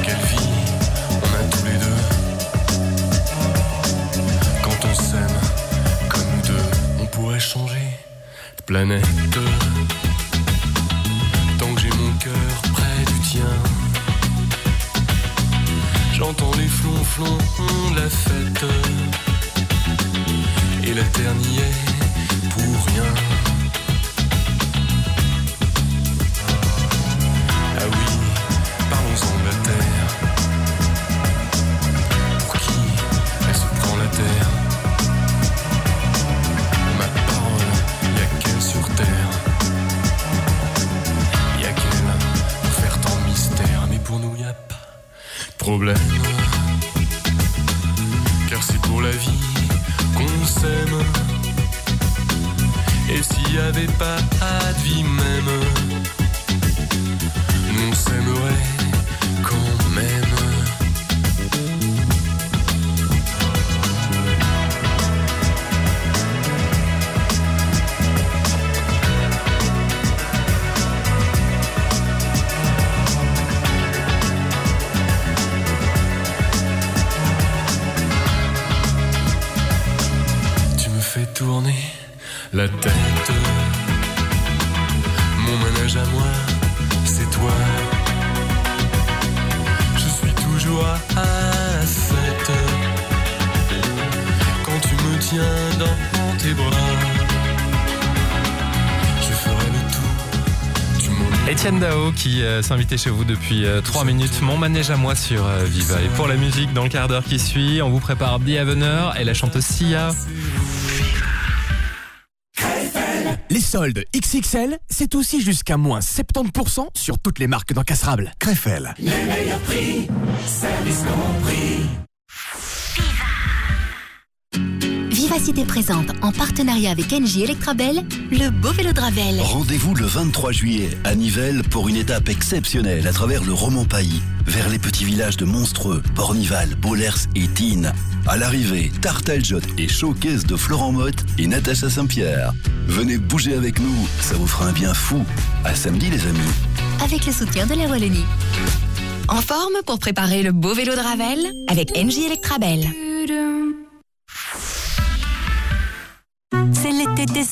Quelle vie on a tous les deux quand on s'aime comme nous deux, on pourrait changer de planète. Et qui euh, s'invitait chez vous depuis 3 minutes. Mon manège à moi sur euh, Viva. Et pour la musique, dans le quart d'heure qui suit, on vous prépare The Avener et la chanteuse Sia. Les soldes XXL, c'est aussi jusqu'à moins 70% sur toutes les marques d'encastrables. Crefel. Les meilleurs prix, service compris. Vivacité présente, en partenariat avec NJ Electrabel, le beau vélo de Ravel. Rendez-vous le 23 juillet à Nivelles pour une étape exceptionnelle à travers le Romand-Pays, vers les petits villages de Monstreux, Bornival, Bollers et Tine. À l'arrivée, Tarteljotte et Showcase de Florent Motte et Natacha Saint-Pierre. Venez bouger avec nous, ça vous fera un bien fou. À samedi les amis. Avec le soutien de la Wallonie. En forme pour préparer le beau vélo de Ravel avec NJ Electrabel.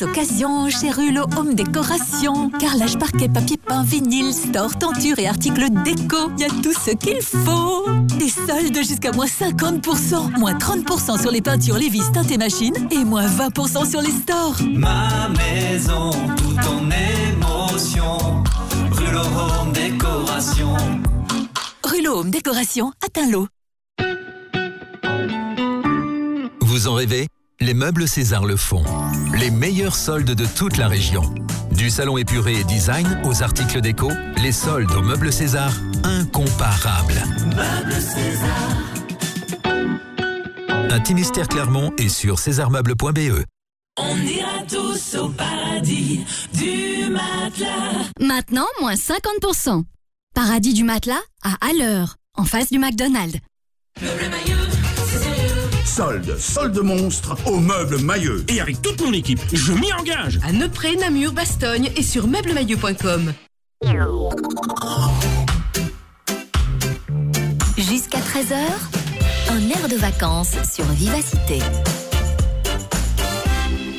Occasions chez Rulo Home Décoration. Carrelage, parquet, papier peint, vinyle, store, tenture et articles déco. Y a tout ce qu'il faut. Des soldes jusqu'à moins 50%, moins 30% sur les peintures Lévis, teintes et machines et moins 20% sur les stores. Ma maison, tout en émotion. Rulo Home Décoration. Rulo Home Décoration, atteint l'eau. Vous en rêvez? Les meubles César le font. Les meilleurs soldes de toute la région. Du salon épuré et design aux articles déco, les soldes aux meubles César, incomparables. Meubles César. Un Timistère Clermont est sur césarmeubles.be. On ira tous au paradis du matelas. Maintenant, moins 50%. Paradis du matelas à Alleur, en face du McDonald's. Solde, solde monstre au meuble mailleux. Et avec toute mon équipe, je m'y engage. À Neupré, Namur, Bastogne et sur meublemaillot.com. Jusqu'à 13h, un air de vacances sur Vivacité.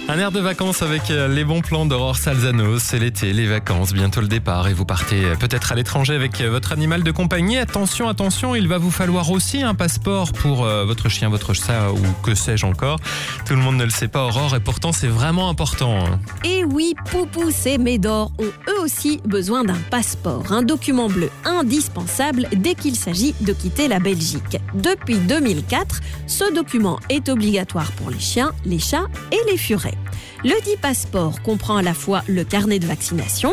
Un air de vacances avec euh, les bons plans d'Aurore Salzano. C'est l'été, les vacances, bientôt le départ et vous partez euh, peut-être à l'étranger avec euh, votre animal de compagnie. Attention, attention, il va vous falloir aussi un passeport pour votre chien, votre chat ou que sais-je encore. Tout le monde ne le sait pas, Aurore, et pourtant c'est vraiment important. hein. Et oui, Poupous et Médor ont eux aussi besoin d'un passeport, un document bleu indispensable dès qu'il s'agit de quitter la Belgique. Depuis 2004, ce document est obligatoire pour les chiens, les chats et les furets. Le dit passeport comprend à la fois le carnet de vaccination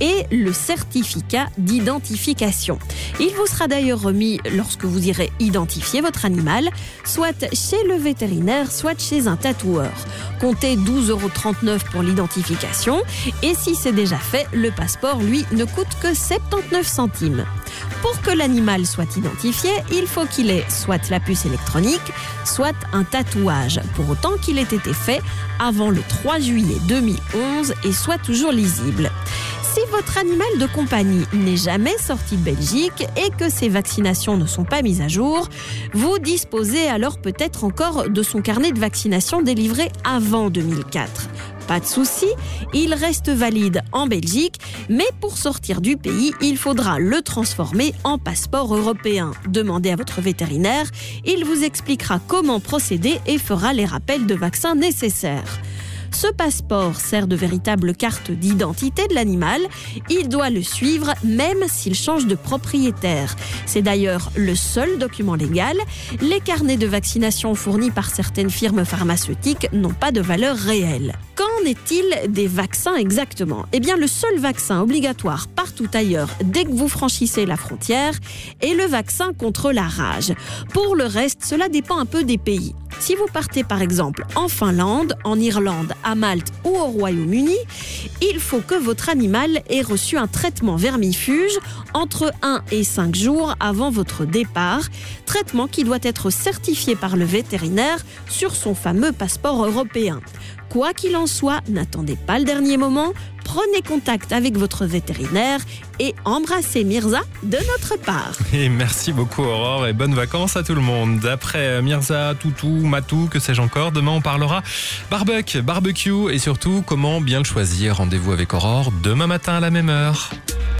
et le certificat d'identification. Il vous sera d'ailleurs remis lorsque vous irez identifier votre animal, soit chez le vétérinaire, soit chez un tatoueur. Comptez 12,39 euros pour l'identification et si c'est déjà fait, le passeport, lui, ne coûte que 79 centimes. Pour que l'animal soit identifié, il faut qu'il ait soit la puce électronique, soit un tatouage, pour autant qu'il ait été fait avant le 3 juillet 2011 et soit toujours lisible. Si votre animal de compagnie n'est jamais sorti de Belgique et que ses vaccinations ne sont pas mises à jour, vous disposez alors peut-être encore de son carnet de vaccination délivré avant 2004. Pas de souci, il reste valide en Belgique, mais pour sortir du pays, il faudra le transformer en passeport européen. Demandez à votre vétérinaire, il vous expliquera comment procéder et fera les rappels de vaccins nécessaires. Ce passeport sert de véritable carte d'identité de l'animal. Il doit le suivre même s'il change de propriétaire. C'est d'ailleurs le seul document légal. Les carnets de vaccination fournis par certaines firmes pharmaceutiques n'ont pas de valeur réelle. Qu'en est-il des vaccins exactement? Eh bien, le seul vaccin obligatoire partout ailleurs dès que vous franchissez la frontière est le vaccin contre la rage. Pour le reste, cela dépend un peu des pays. Si vous partez par exemple en Finlande, en Irlande, à Malte ou au Royaume-Uni, il faut que votre animal ait reçu un traitement vermifuge entre 1 et 5 jours avant votre départ, traitement qui doit être certifié par le vétérinaire sur son fameux passeport européen. Quoi qu'il en soit, n'attendez pas le dernier moment, prenez contact avec votre vétérinaire et embrassez Mirza de notre part. [laughs] Et merci beaucoup Aurore et bonnes vacances à tout le monde. Après euh, Mirza, Toutou, Matou, que sais-je encore, demain on parlera barbecue, barbecue et surtout comment bien le choisir. Rendez-vous avec Aurore demain matin à la même heure.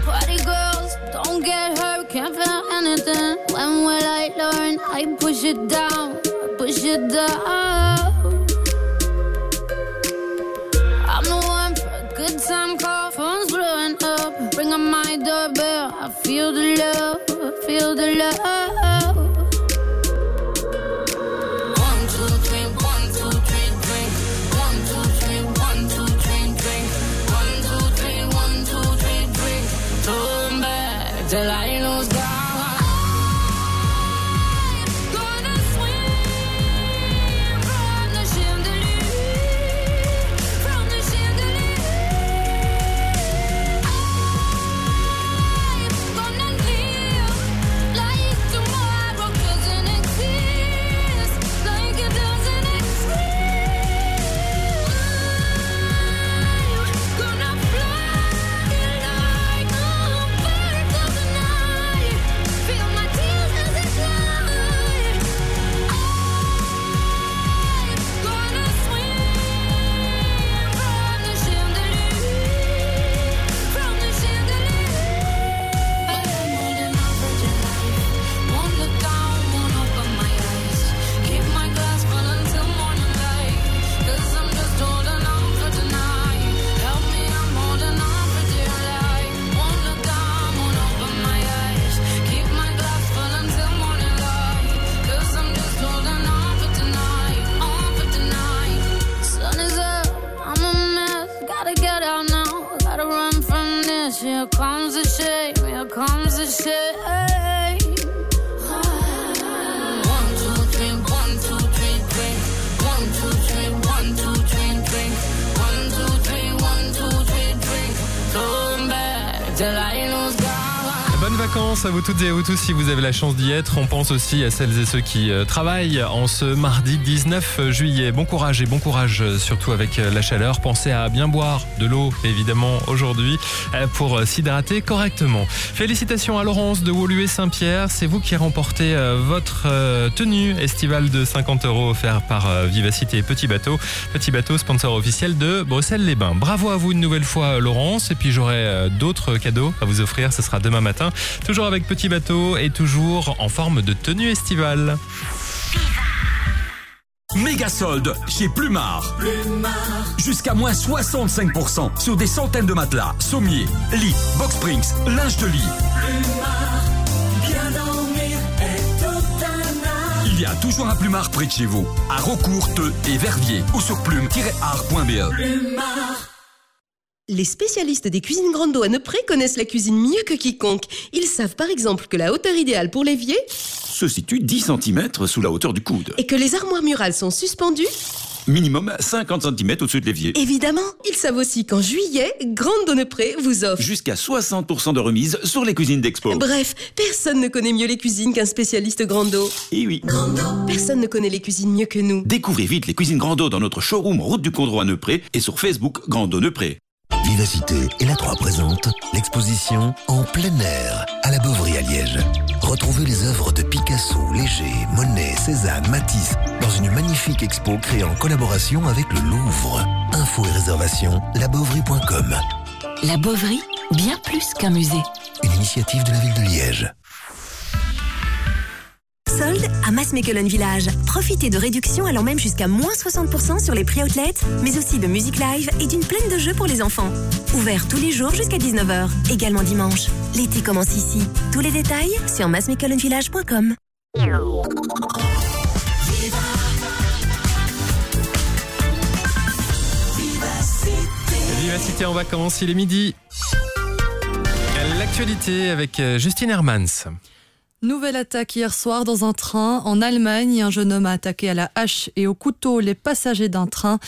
Party girls, don't time call, phone's blowing up. Ring on my doorbell, I feel the love, feel the love. Toutes et vous tous si vous avez la chance d'y être. On pense aussi à celles et ceux qui euh, travaillent en ce mardi 19 juillet. Bon courage et bon courage euh, surtout avec euh, la chaleur. Pensez à bien boire de l'eau évidemment aujourd'hui pour s'hydrater correctement. Félicitations à Laurence de Woluwe Saint-Pierre. C'est vous qui remportez votre tenue estivale de 50 euros offert par Vivacité Petit Bateau. Petit Bateau, sponsor officiel de Bruxelles-les-Bains. Bravo à vous une nouvelle fois Laurence. Et puis j'aurai d'autres cadeaux à vous offrir. Ce sera demain matin. Toujours avec Petit Bateau et toujours en forme de tenue estivale. Méga solde chez Plumard. Jusqu'à moins 65% sur des centaines de matelas, sommiers, lits, box springs, linge de lit. Est art. Il y a toujours un Plumard près de chez vous, à Rocourt, Teux et Verviers ou sur plume-art.be. Les spécialistes des cuisines Grando à Neupré connaissent la cuisine mieux que quiconque. Ils savent par exemple que la hauteur idéale pour l'évier Se situe 10 cm sous la hauteur du coude. et que les armoires murales sont suspendues. Minimum 50 cm au-dessus de l'évier. Évidemment, ils savent aussi qu'en juillet, Grando Neupré vous offre. Jusqu'à 60% de remise sur les cuisines d'expo. Bref, personne ne connaît mieux les cuisines qu'un spécialiste Grando. Et oui. Personne ne connaît les cuisines mieux que nous. Découvrez vite les cuisines Grando dans notre showroom route du Condroit à Neupré et sur Facebook Grando Neupré. Vivacité et la 3 présente l'exposition En plein air à la Beauvry à Liège. Retrouvez les œuvres de Picasso, Léger, Monet, Cézanne, Matisse dans une magnifique expo créée en collaboration avec le Louvre. Infos et réservations, labeauvry.com. La Beauvry, bien plus qu'un musée. Une initiative de la ville de Liège. Solde à Massmechelen Village. Profitez de réductions allant même jusqu'à moins 60% sur les prix outlet, mais aussi de musique live et d'une plaine de jeux pour les enfants. Ouvert tous les jours jusqu'à 19h, également dimanche. L'été commence ici. Tous les détails sur massmechelenvillage.com. Vivacité en vacances, il est midi. L'actualité avec euh, Justine Hermans. Nouvelle attaque hier soir dans un train en Allemagne. Un jeune homme a attaqué à la hache et au couteau les passagers d'un train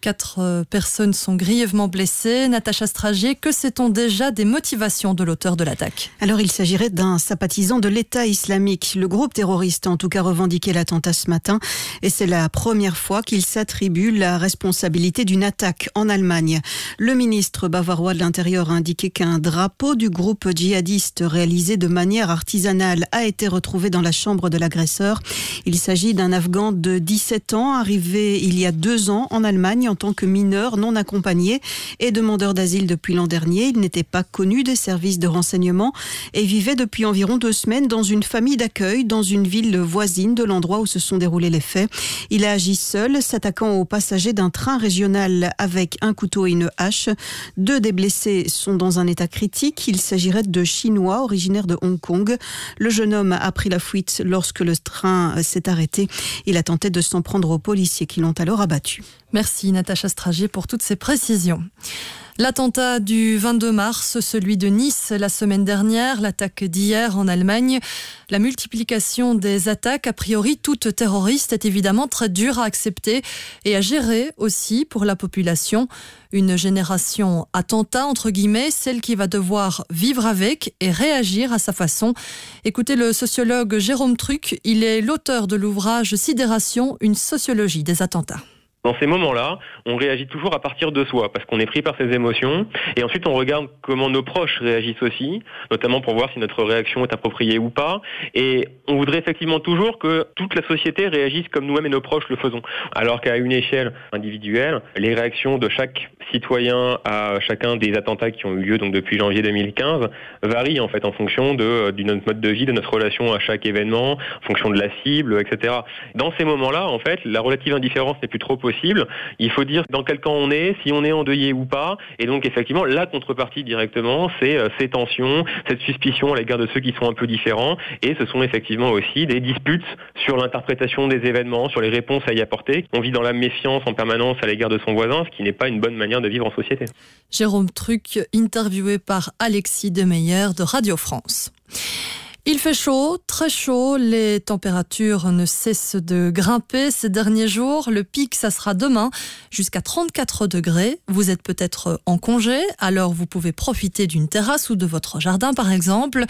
Quatre euh, personnes sont grièvement blessées. Natacha Stragier, que sait-on déjà des motivations de l'auteur de l'attaque? Alors il s'agirait d'un sympathisant de l'État islamique. Le groupe terroriste a en tout cas revendiqué l'attentat ce matin et c'est la première fois qu'il s'attribue la responsabilité d'une attaque en Allemagne. Le ministre bavarois de l'Intérieur a indiqué qu'un drapeau du groupe djihadiste réalisé de manière artisanale a été retrouvé dans la chambre de l'agresseur. Il s'agit d'un Afghan de 17 ans arrivé il y a deux ans en Allemagne en tant que mineur non accompagné et demandeur d'asile depuis l'an dernier. Il n'était pas connu des services de renseignement et vivait depuis environ deux semaines dans une famille d'accueil dans une ville voisine de l'endroit où se sont déroulés les faits. Il a agi seul, s'attaquant aux passagers d'un train régional avec un couteau et une hache. Deux des blessés sont dans un état critique. Il s'agirait de Chinois originaires de Hong Kong. Le jeune homme a pris la fuite lorsque le train s'est arrêté. Il a tenté de s'en prendre aux policiers qui l'ont alors abattu. Merci Natacha Stragier pour toutes ces précisions. L'attentat du 22 mars, celui de Nice la semaine dernière, l'attaque d'hier en Allemagne, la multiplication des attaques, a priori toutes terroristes, est évidemment très dure à accepter et à gérer aussi pour la population. Une génération attentat, entre guillemets, celle qui va devoir vivre avec et réagir à sa façon. Écoutez le sociologue Jérôme Truc, il est l'auteur de l'ouvrage Sidération, une sociologie des attentats. Dans ces moments-là, on réagit toujours à partir de soi, parce qu'on est pris par ses émotions, et ensuite on regarde comment nos proches réagissent aussi, notamment pour voir si notre réaction est appropriée ou pas, et on voudrait effectivement toujours que toute la société réagisse comme nous-mêmes et nos proches le faisons, alors qu'à une échelle individuelle, les réactions de chaque citoyen à chacun des attentats qui ont eu lieu donc depuis janvier 2015 varient en fait en fonction de, de notre mode de vie, de notre relation à chaque événement, en fonction de la cible, etc. Dans ces moments-là, en fait, la relative indifférence n'est plus trop possible. Il faut dire dans quel camp on est, si on est endeuillé ou pas. Et donc effectivement, la contrepartie directement, c'est euh, ces tensions, cette suspicion à l'égard de ceux qui sont un peu différents. Et ce sont effectivement aussi des disputes sur l'interprétation des événements, sur les réponses à y apporter. On vit dans la méfiance en permanence à l'égard de son voisin, ce qui n'est pas une bonne manière de vivre en société. Jérôme Truc, interviewé par Alexis Demeyer de Radio France. Il fait chaud, très chaud, les températures ne cessent de grimper ces derniers jours. Le pic, ça sera demain, jusqu'à 34 degrés. Vous êtes peut-être en congé, alors vous pouvez profiter d'une terrasse ou de votre jardin par exemple.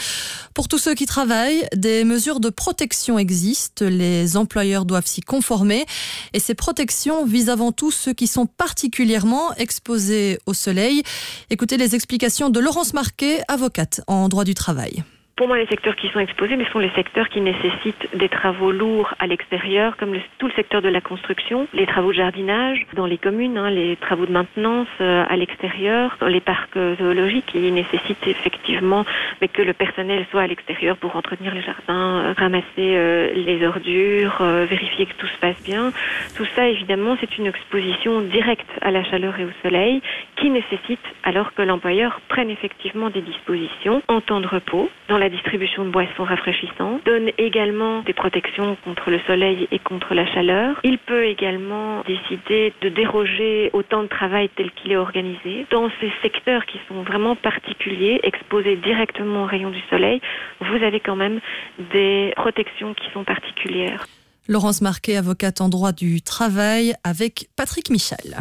Pour tous ceux qui travaillent, des mesures de protection existent. Les employeurs doivent s'y conformer. Et ces protections visent avant tout ceux qui sont particulièrement exposés au soleil. Écoutez les explications de Laurence Marquet, avocate en droit du travail. Pour moi, les secteurs qui sont exposés, mais sont les secteurs qui nécessitent des travaux lourds à l'extérieur, comme tout le secteur de la construction, les travaux de jardinage dans les communes, hein, les travaux de maintenance euh, à l'extérieur, les parcs euh, zoologiques, qui nécessitent effectivement que le personnel soit à l'extérieur pour entretenir les jardins, euh, ramasser les ordures, vérifier que tout se passe bien. Tout ça, évidemment, c'est une exposition directe à la chaleur et au soleil qui nécessite alors que l'employeur prenne effectivement des dispositions en temps de repos dans la distribution de boissons rafraîchissantes, donne également des protections contre le soleil et contre la chaleur. Il peut également décider de déroger au temps de travail tel qu'il est organisé. Dans ces secteurs qui sont vraiment particuliers, exposés directement aux rayons du soleil, vous avez quand même des protections qui sont particulières. Laurence Marquet, avocate en droit du travail, avec Patrick Michel.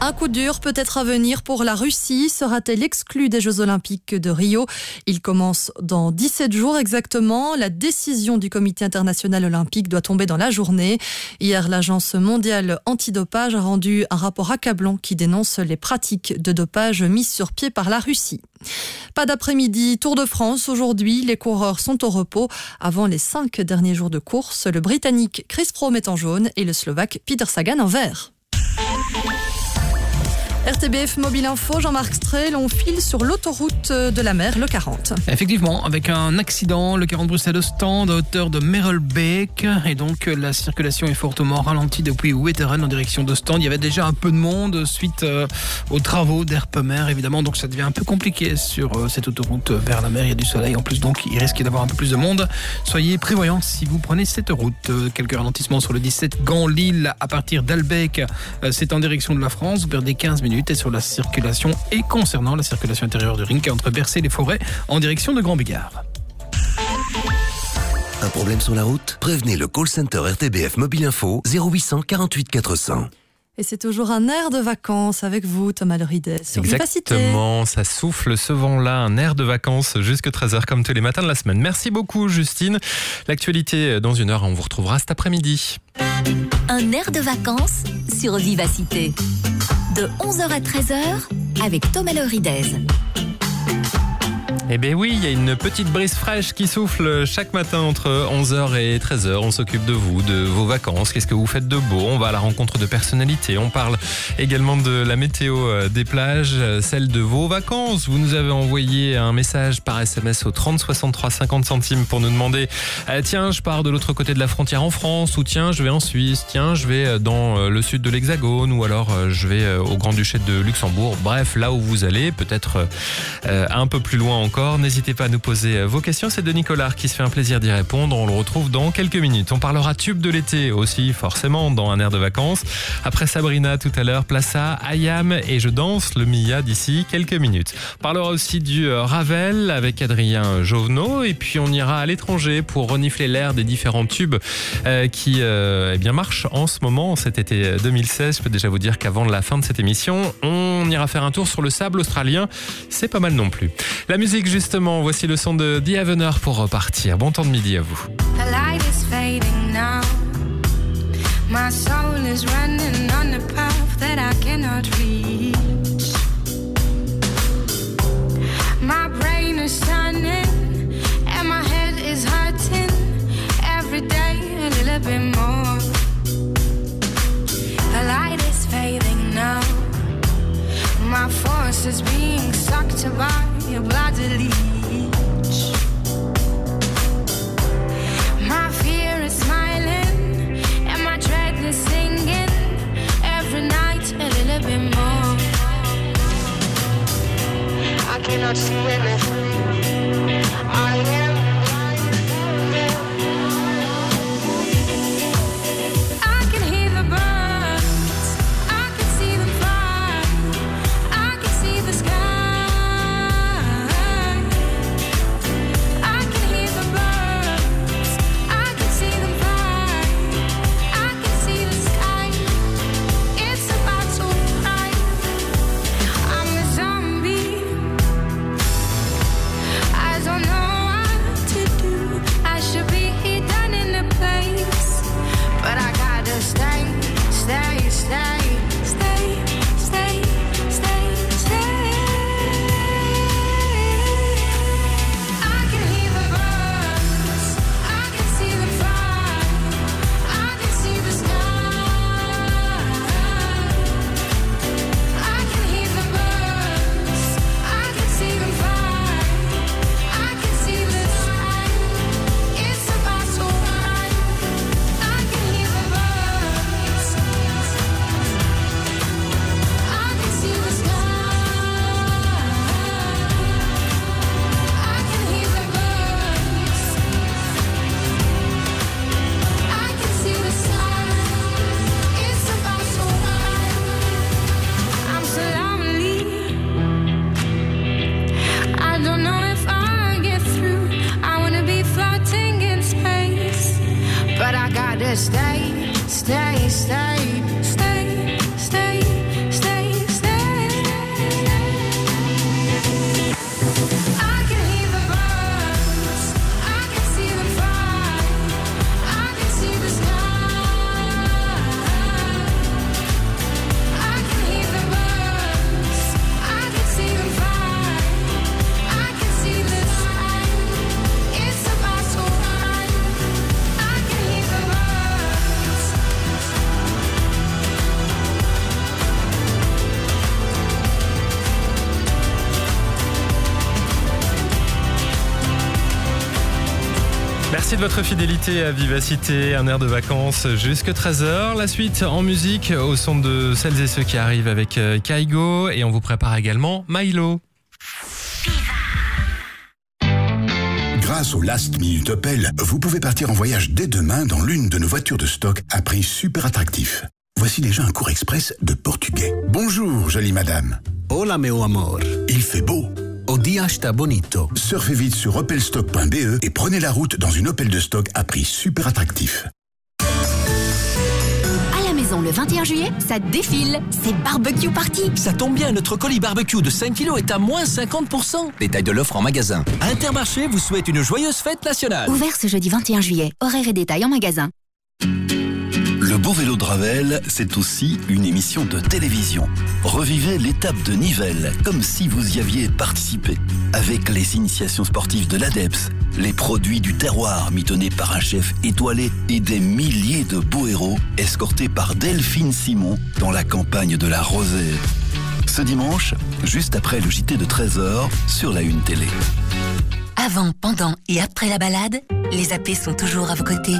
Un coup dur peut-être à venir pour la Russie. Sera-t-elle exclue des Jeux Olympiques de Rio? Il commence dans 17 jours exactement. La décision du Comité international olympique doit tomber dans la journée. Hier, l'Agence mondiale antidopage a rendu un rapport accablant qui dénonce les pratiques de dopage mises sur pied par la Russie. Pas d'après-midi, Tour de France. Aujourd'hui, les coureurs sont au repos avant les cinq derniers jours de course. Le Britannique Chris Froome est en jaune et le Slovaque Peter Sagan en vert. RTBF Mobile Info, Jean-Marc Strel, on file sur l'autoroute de la mer, le 40. Effectivement, avec un accident, le 40 Bruxelles-Ostende à hauteur de Merelbeek. Et donc, la circulation est fortement ralentie depuis Wetteren en direction d'Ostende. Il y avait déjà un peu de monde suite euh, aux travaux d'Erpemer, évidemment. Donc, ça devient un peu compliqué sur euh, cette autoroute vers la mer. Il y a du soleil en plus, donc il risque d'avoir un peu plus de monde. Soyez prévoyants si vous prenez cette route. Euh, quelques ralentissements sur le 17 Gand-Lille à partir d'Albec. C'est en direction de la France. Vous perdez 15 minutes et sur la circulation et concernant la circulation intérieure du Rink entre Bercé et les Forêts en direction de Grand Bigard. Un problème sur la route? Prévenez le call center RTBF Mobile Info 0800 48 400. Et c'est toujours un air de vacances avec vous, Thomas Loridet, sur Vivacité. Exactement, ça souffle ce vent-là, un air de vacances jusque 13h comme tous les matins de la semaine. Merci beaucoup Justine. L'actualité dans une heure, on vous retrouvera cet après-midi. Un air de vacances sur Vivacité. De 11h à 13h avec Thomas Loridez. Eh bien oui, il y a une petite brise fraîche qui souffle chaque matin entre 11h et 13h. On s'occupe de vous, de vos vacances. Qu'est-ce que vous faites de beau? On va à la rencontre de personnalités. On parle également de la météo euh, des plages, euh, celle de vos vacances. Vous nous avez envoyé un message par SMS au 30 63 50 centimes pour nous demander euh, tiens, je pars de l'autre côté de la frontière en France ou tiens, je vais en Suisse, tiens, je vais dans le sud de l'Hexagone ou alors je vais au Grand-Duché de Luxembourg. Bref, là où vous allez, peut-être un peu plus loin encore. N'hésitez pas à nous poser vos questions. C'est Denis Collard qui se fait un plaisir d'y répondre. On le retrouve dans quelques minutes. On parlera tube de l'été aussi, forcément, dans un air de vacances. Après Sabrina tout à l'heure, place à Ayam et je danse le Mia d'ici quelques minutes. On parlera aussi du euh, Ravel avec Adrien Jovenot et puis on ira à l'étranger pour renifler l'air des différents tubes euh, qui euh, eh bien marchent en ce moment cet été 2016. Je peux déjà vous dire qu'avant la fin de cette émission, on ira faire un tour sur le sable australien. C'est pas mal non plus. La musique justement, voici le son de The Avener pour repartir. Bon temps de midi à vous. My force is being sucked by a bloody leech. My fear is smiling and my dread is singing every night a little bit more. I cannot see anything. I votre fidélité à Vivacité, un air de vacances jusque 13h. La suite en musique au son de celles et ceux qui arrivent avec euh, Kaigo et on vous prépare également Milo. Grâce au Last Minute Opel, vous pouvez partir en voyage dès demain dans l'une de nos voitures de stock à prix super attractif. Voici déjà un cours express de portugais. Bonjour, jolie madame. Hola, meu amor. Il fait beau. Au día está bonito. Surfez vite sur opelstock.be et prenez la route dans une Opel de stock à prix super attractif. À la maison le 21 juillet, ça défile. C'est barbecue party. Ça tombe bien, notre colis barbecue de 5 kilos est à moins 50%. Détail de l'offre en magasin. Intermarché vous souhaite une joyeuse fête nationale. Ouvert ce jeudi 21 juillet. Horaires et détails en magasin. Beau vélo de Ravel, c'est aussi une émission de télévision. Revivez l'étape de Nivelles comme si vous y aviez participé. Avec les initiations sportives de l'ADEPS, les produits du terroir mitonnés par un chef étoilé et des milliers de beaux héros escortés par Delphine Simon dans la campagne de la Rosée. Ce dimanche, juste après le JT de 13h sur la Une Télé. Avant, pendant et après la balade, les AP sont toujours à vos côtés.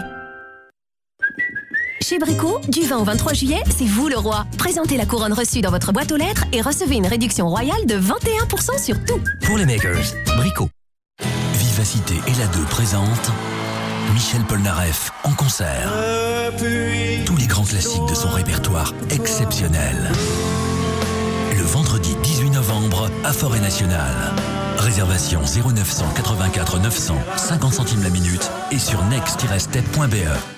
Chez Brico, du 20 au 23 juillet, c'est vous le roi. Présentez la couronne reçue dans votre boîte aux lettres et recevez une réduction royale de 21% sur tout. Pour les makers, Brico. Vivacité et la 2 présente Michel Polnareff en concert. Tous les grands classiques de son répertoire exceptionnel. Le vendredi 18 novembre à Forêt Nationale. Réservation 0984 900, 50 centimes la minute et sur next-step.be.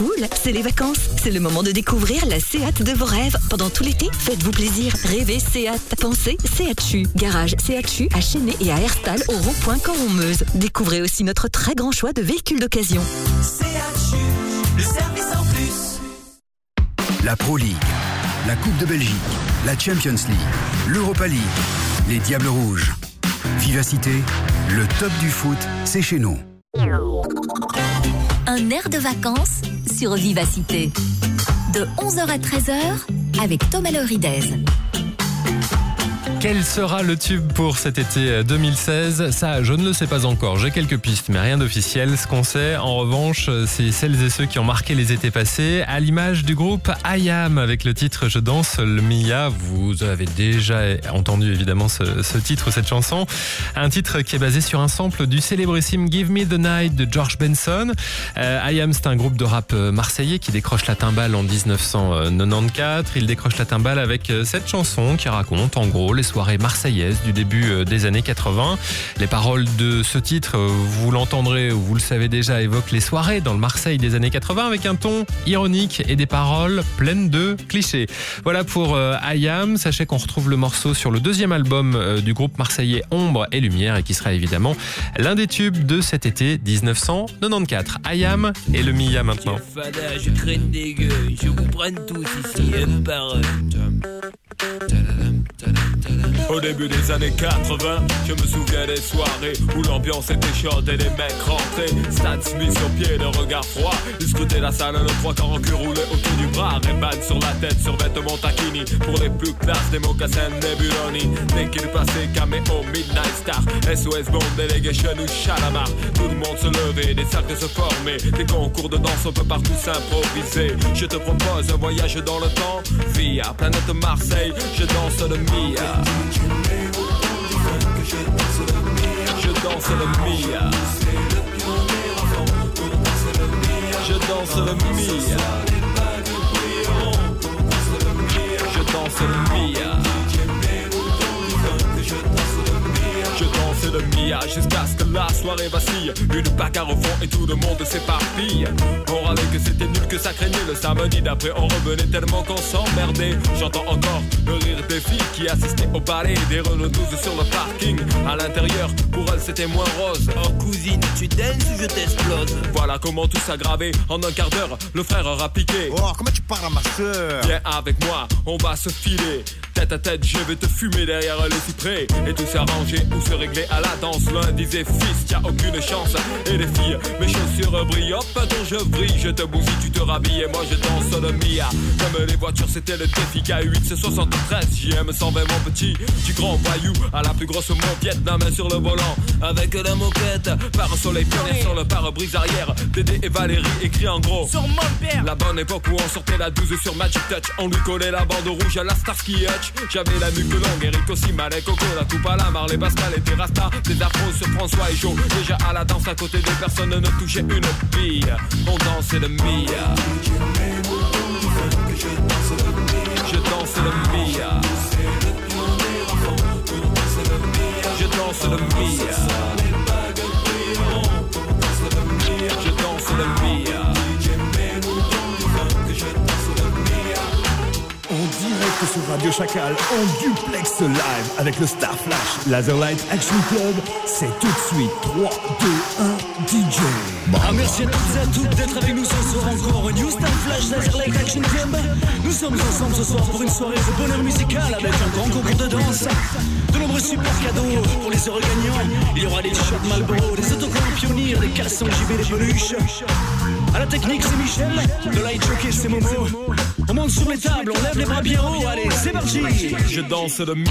Cool, c'est les vacances. C'est le moment de découvrir la Seat de vos rêves. Pendant tout l'été, faites-vous plaisir. Rêvez Seat. Pensez CHU. Garage CHU à Chénet et à Herstal au rond-point Caron-Meuse. Découvrez aussi notre très grand choix de véhicules d'occasion. CHU, le service en plus. La Pro League, la Coupe de Belgique, la Champions League, l'Europa League, les Diables Rouges. Vivacité, le top du foot, c'est chez nous. Un air de vacances sur Vivacité. De 11h à 13h avec Thomas Loridez. Quel sera le tube pour cet été 2016 Ça, je ne le sais pas encore. J'ai quelques pistes, mais rien d'officiel. Ce qu'on sait, en revanche, c'est celles et ceux qui ont marqué les étés passés, à l'image du groupe IAM avec le titre Je danse le Mia. Vous avez déjà entendu évidemment ce, titre, cette chanson. Un titre qui est basé sur un sample du célébrissime Give Me the Night de George Benson. Euh, IAM, c'est un groupe de rap marseillais qui décroche la timbale en 1994. Il décroche la timbale avec cette chanson qui raconte en gros les soirées marseillaises du début euh, des années 80. Les paroles de ce titre, euh, vous l'entendrez ou vous le savez déjà, évoquent les soirées dans le Marseille des années 80 avec un ton ironique et des paroles pleines de clichés. Voilà pour euh, IAM. Sachez qu'on retrouve le morceau sur le deuxième album euh, du groupe marseillais Ombre et Lumière et qui sera évidemment l'un des tubes de cet été 1994. IAM et le Mia maintenant. Je vous prenne tous ici. Ta-da. Au début des années 80, je me souviens des soirées où l'ambiance était chaude et les mecs rentraient. Stan Smith sur pied, le regard froid. Scrutaient la salle, le trois quarts en cul roulé autour du bras. Ray-Ban sur la tête, sur vêtements taquini. Pour les plus classes, des mocassins Nebuloni. Dès qu'il passait, caméo, Midnight Star. SOS Bond, Delegation ou Chalamar. Tout le monde se levait, des cercles se formaient. Des concours de danse, on peut partout s'improviser. Je te propose un voyage dans le temps. Via planète Marseille, je danse le Mia. Je danse le Mia. Je danse le Mia. Je danse le Mia. Jusqu'à ce que la soirée vacille. Une bagarre au fond et tout le monde s'éparpille. On râlait que c'était nul, que ça craignait. Le samedi d'après, on revenait tellement qu'on s'emmerdait. J'entends encore le rire des filles qui assistaient au ballet des Renault 12 sur le parking. À l'intérieur, pour elles, c'était moins rose. Oh cousine, tu danses ou je t'explose Voilà comment tout s'aggravait. En un quart d'heure, le frère aura piqué. Oh, comment tu parles à ma soeur Viens avec moi, on va se filer. Tête à tête, je vais te fumer derrière les cyprès. Et tout s'arranger ou se régler à la danse. L'un disait fils, t'as aucune chance. Et les filles, mes chaussures brillent. Hop, dont je brille, je te bousille, tu te rhabilles. Et moi je danse le Mia. Comme les voitures, c'était le défi K8, c'est 73. JM 120, mon petit. Du grand voyou à la plus grosse mon Vietnam sur le volant. Avec la moquette, par soleil pionnier sur le pare-brise arrière. Dédé et Valérie écrit en gros. Sur mon père. La bonne époque où on sortait la 12 sur Magic Touch. On lui collait la bande rouge à la Starsky Hutch. J'avais la nuque longue, Eric aussi, Malek, Coco, la coupe à la Marley, Pascal et Terrasta. Des afros sur François et Joe. Déjà à la danse à côté des personnes ne touchait une bille. On dansait le Mia. le Mia. Je danse le Mia. Je danse le Mia. Sur Radio Chacal, en duplex live avec le Star Flash Laserlight Action Club. C'est tout de suite 3, 2, 1, DJ. Merci à toutes et à toutes d'être avec nous ce soir encore au New Star Flash Laserlight Action Club. Nous sommes ensemble ce soir pour une soirée de bonheur musical avec un grand concours de danse. De nombreux super cadeaux pour les heureux gagnants. Il y aura des t-shirts Marlboro, des autocollants pionniers, des cassons JB, des peluches. À la technique, c'est Michel. De light jockey, c'est Momo. On monte sur les tables, on lève les bras bien haut. Allez, c'est parti. Je danse le Mia.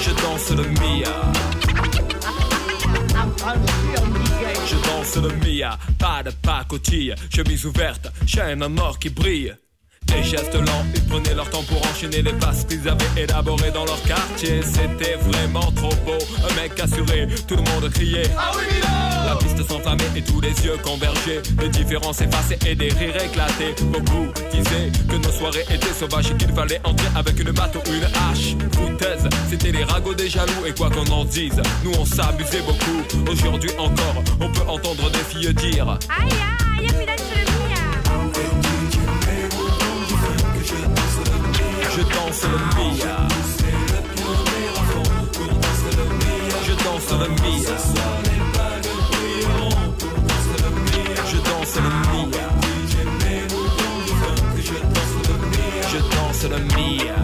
Je danse le Mia. Je danse le Mia, pas de pacotille, chemise ouverte, chaîne en or qui brille. Des gestes lents, ils prenaient leur temps pour enchaîner les passes qu'ils avaient élaborées dans leur quartier. C'était vraiment trop beau, un mec assuré, tout le monde criait. Ah oui, La piste s'enflammait et tous les yeux convergeaient. Les différences effacées et des rires éclatés. Beaucoup disaient que nos soirées étaient sauvages et qu'il fallait entrer avec une batte ou une hache. Foutaise, c'était les ragots des jaloux et quoi qu'on en dise, nous on s'abusait beaucoup. Aujourd'hui encore, on peut entendre des filles dire. Aïe aïe, Je danse le Mia. Je danse le Mia. Je danse le Mia. Je danse le Mia.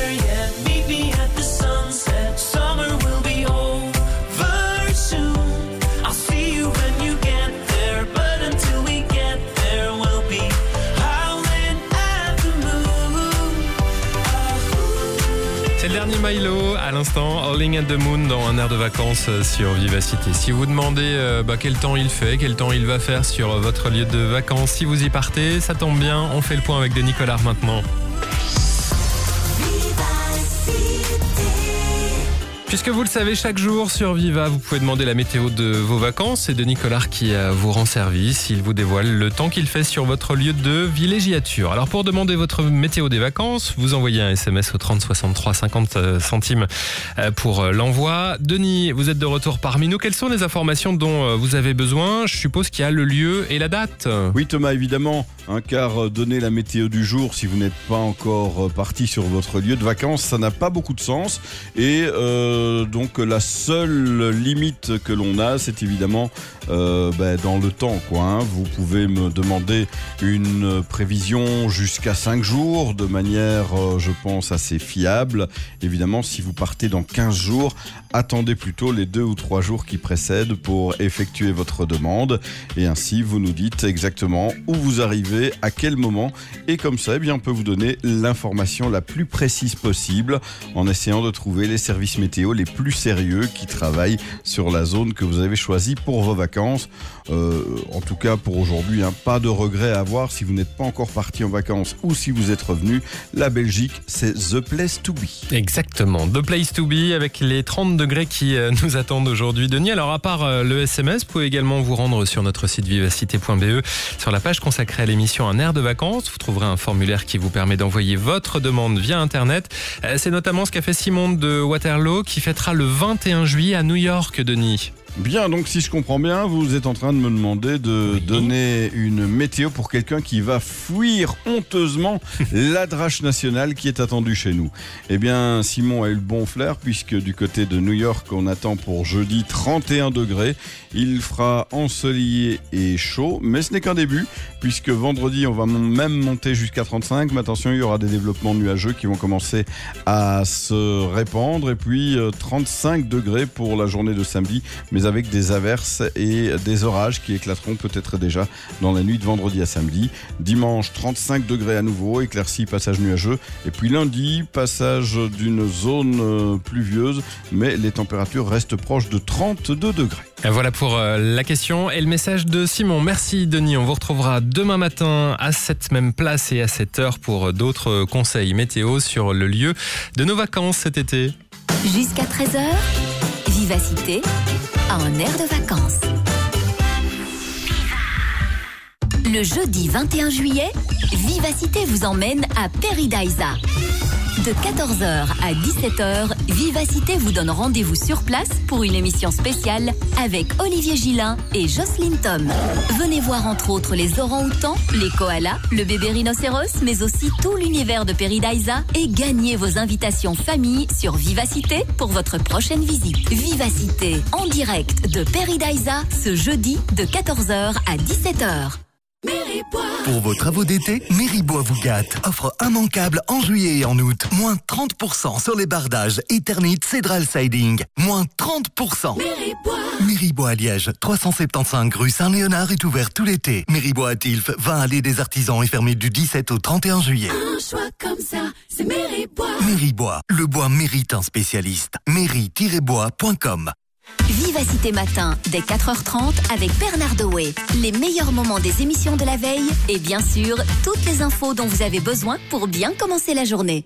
Milo à l'instant, Howling at the Moon dans un air de vacances sur Vivacité. Si vous demandez euh, bah, quel temps il fait, quel temps il va faire sur votre lieu de vacances, si vous y partez, ça tombe bien, on fait le point avec Denis Collard maintenant. Puisque vous le savez, chaque jour sur Viva, vous pouvez demander la météo de vos vacances. C'est Denis Collard qui euh, vous rend service. Il vous dévoile le temps qu'il fait sur votre lieu de villégiature. Alors pour demander votre météo des vacances, vous envoyez un SMS au 30 63 50 euh, centimes euh, pour euh, l'envoi. Denis, vous êtes de retour parmi nous. Quelles sont les informations dont vous avez besoin? Je suppose qu'il y a le lieu et la date. Oui Thomas, évidemment, hein, car euh, donner la météo du jour si vous n'êtes pas encore euh, parti sur votre lieu de vacances, ça n'a pas beaucoup de sens. Et euh, donc la seule limite que l'on a, c'est évidemment ben, dans le temps. Quoi, hein. Vous pouvez me demander une prévision jusqu'à 5 jours de manière, je pense, assez fiable. Évidemment, si vous partez dans 15 jours, attendez plutôt les deux ou trois jours qui précèdent pour effectuer votre demande. Et ainsi, vous nous dites exactement où vous arrivez, à quel moment. Et comme ça, eh bien, on peut vous donner l'information la plus précise possible en essayant de trouver les services météo les plus sérieux qui travaillent sur la zone que vous avez choisie pour vos vacances. Euh, en tout cas, pour aujourd'hui, hein, pas de regret à avoir si vous n'êtes pas encore parti en vacances ou si vous êtes revenu. La Belgique, c'est the place to be. Exactement. The place to be avec les 30 degrés qui euh, [laughs] nous attendent aujourd'hui. Denis, alors à part euh, le SMS, vous pouvez également vous rendre sur notre site vivacité.be. Sur la page consacrée à l'émission Un air de vacances, vous trouverez un formulaire qui vous permet d'envoyer votre demande via Internet. Euh, C'est notamment ce qu'a fait Simon de Waterloo qui fêtera le 21 juillet à New York, Denis. Bien, donc si je comprends bien, vous êtes en train de me demander de donner une météo pour quelqu'un qui va fuir honteusement [laughs] la drache nationale qui est attendue chez nous. Eh bien, Simon a eu le bon flair puisque du côté de New York, on attend pour jeudi 31 degrés. Il fera ensoleillé et chaud, mais ce n'est qu'un début puisque vendredi, on va même monter jusqu'à 35. Mais attention, il y aura des développements nuageux qui vont commencer à se répandre et puis euh, 35 degrés pour la journée de samedi, mais avec des averses et des orages qui éclateront peut-être déjà dans la nuit de vendredi à samedi. Dimanche, 35 degrés à nouveau, éclairci, passage nuageux. Et puis lundi, passage d'une zone euh, pluvieuse, mais les températures restent proches de 32 degrés. Et Voilà pour euh, la question et le message de Simon. Merci Denis, on vous retrouvera demain matin à cette même place et à cette heure pour euh, d'autres conseils météo sur le lieu de nos vacances cet été. Jusqu'à 13h, A un air de vacances. Le jeudi 21 juillet, Vivacité vous emmène à Peridaisa. De 14h à 17h, Vivacité vous donne rendez-vous sur place pour une émission spéciale avec Olivier Gillin et Jocelyne Tom. Venez voir entre autres les orang-outans, les koalas, le bébé rhinocéros, mais aussi tout l'univers de Peridaisa et gagnez vos invitations famille sur Vivacité pour votre prochaine visite. Vivacité en direct de Peridaisa ce jeudi de 14h à 17h. Pour vos travaux d'été, Méribois vous gâte. Offre immanquable en juillet et en août. Moins 30% sur les bardages Eternit Cédral Siding. Moins 30%. Méribois à Liège, 375 rue Saint-Léonard est ouvert tout l'été. Méribois à Tilf, 20 allées des artisans est fermé du 17 au 31 juillet. Un choix comme ça, c'est Méribois. Méribois, le bois mérite un spécialiste. Mairie-bois.com Vivacité matin, dès 4h30 avec Bernard Dewey. Les meilleurs moments des émissions de la veille et bien sûr, toutes les infos dont vous avez besoin pour bien commencer la journée.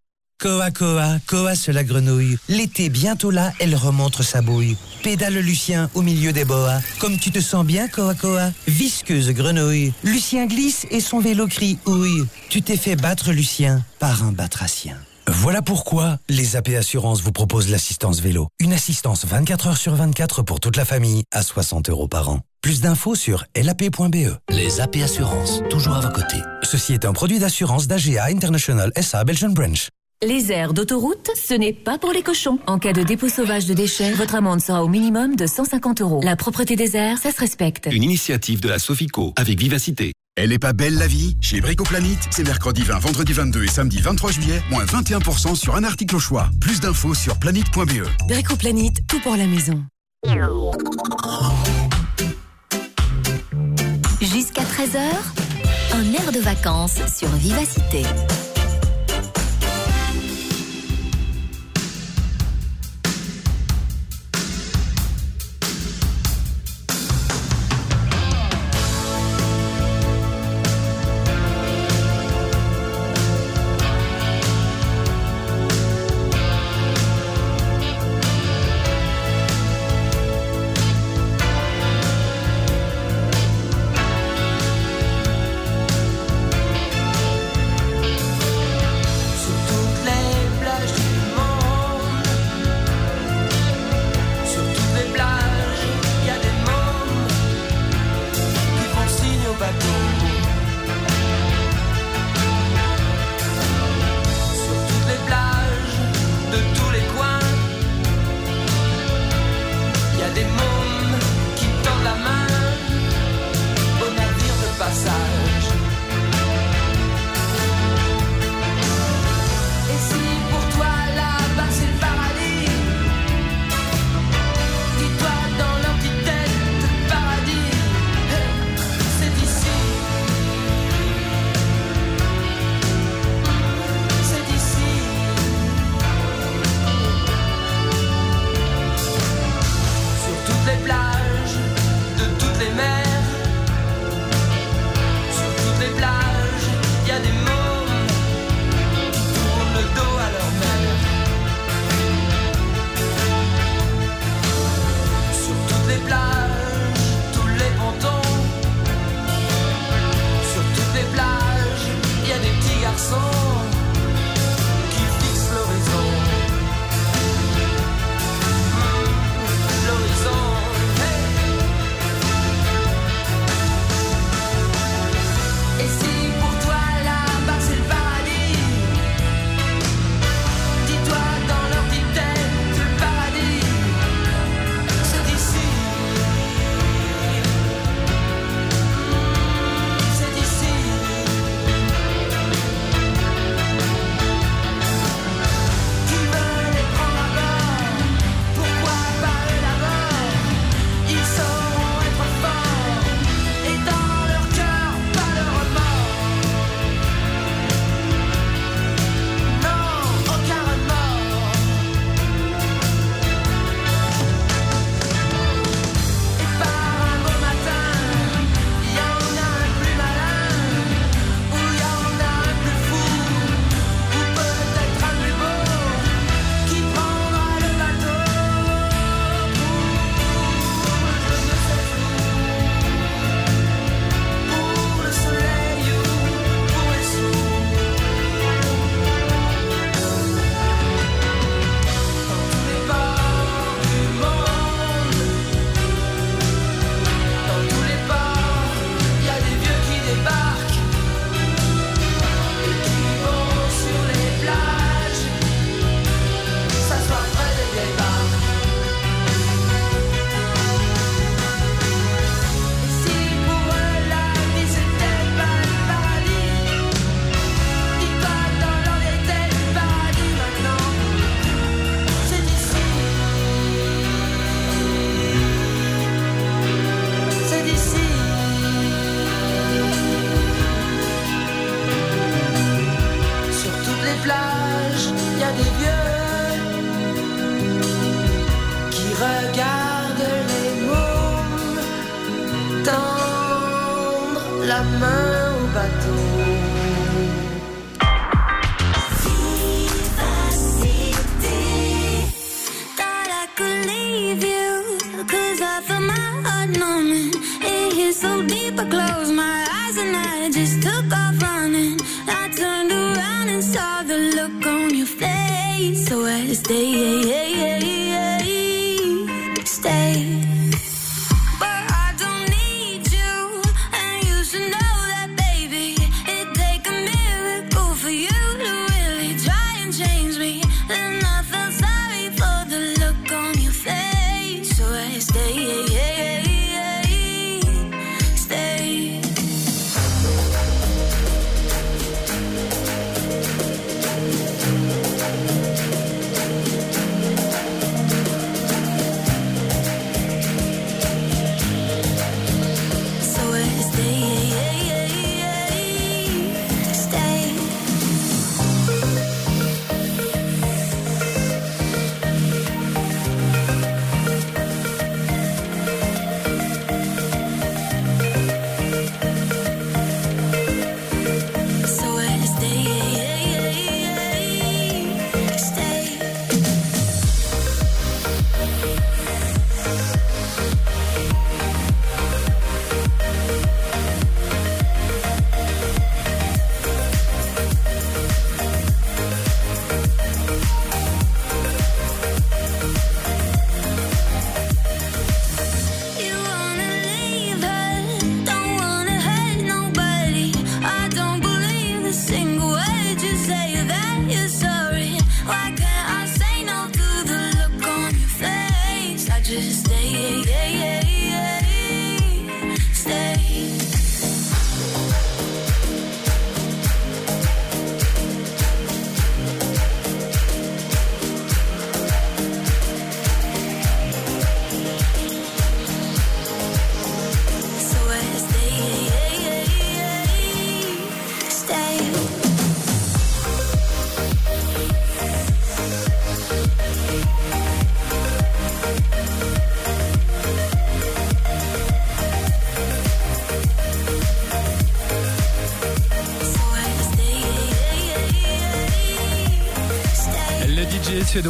Koa Koa, Koa c'est la grenouille. L'été bientôt là, elle remontre sa bouille. Pédale Lucien au milieu des boas. Comme tu te sens bien, Koa Koa Visqueuse grenouille. Lucien glisse et son vélo crie ouille. Tu t'es fait battre, Lucien, par un batracien. Voilà pourquoi les AP Assurances vous proposent l'assistance vélo. Une assistance 24 heures sur 24 pour toute la famille à 60 euros par an. Plus d'infos sur lap.be. Les AP Assurances, toujours à vos côtés. Ceci est un produit d'assurance d'AGA International SA Belgian Branch. Les aires d'autoroute, ce n'est pas pour les cochons. En cas de dépôt sauvage de déchets, votre amende sera au minimum de 150 euros. La propreté des airs, ça se respecte. Une initiative de la Sofico avec Vivacité. Elle est pas belle la vie? Chez Bricoplanète, c'est mercredi 20, vendredi 22 et samedi 23 juillet, moins 21% sur un article au choix. Plus d'infos sur planète.be. Bricoplanète, tout pour la maison. Jusqu'à 13h, Un air de vacances sur Vivacité.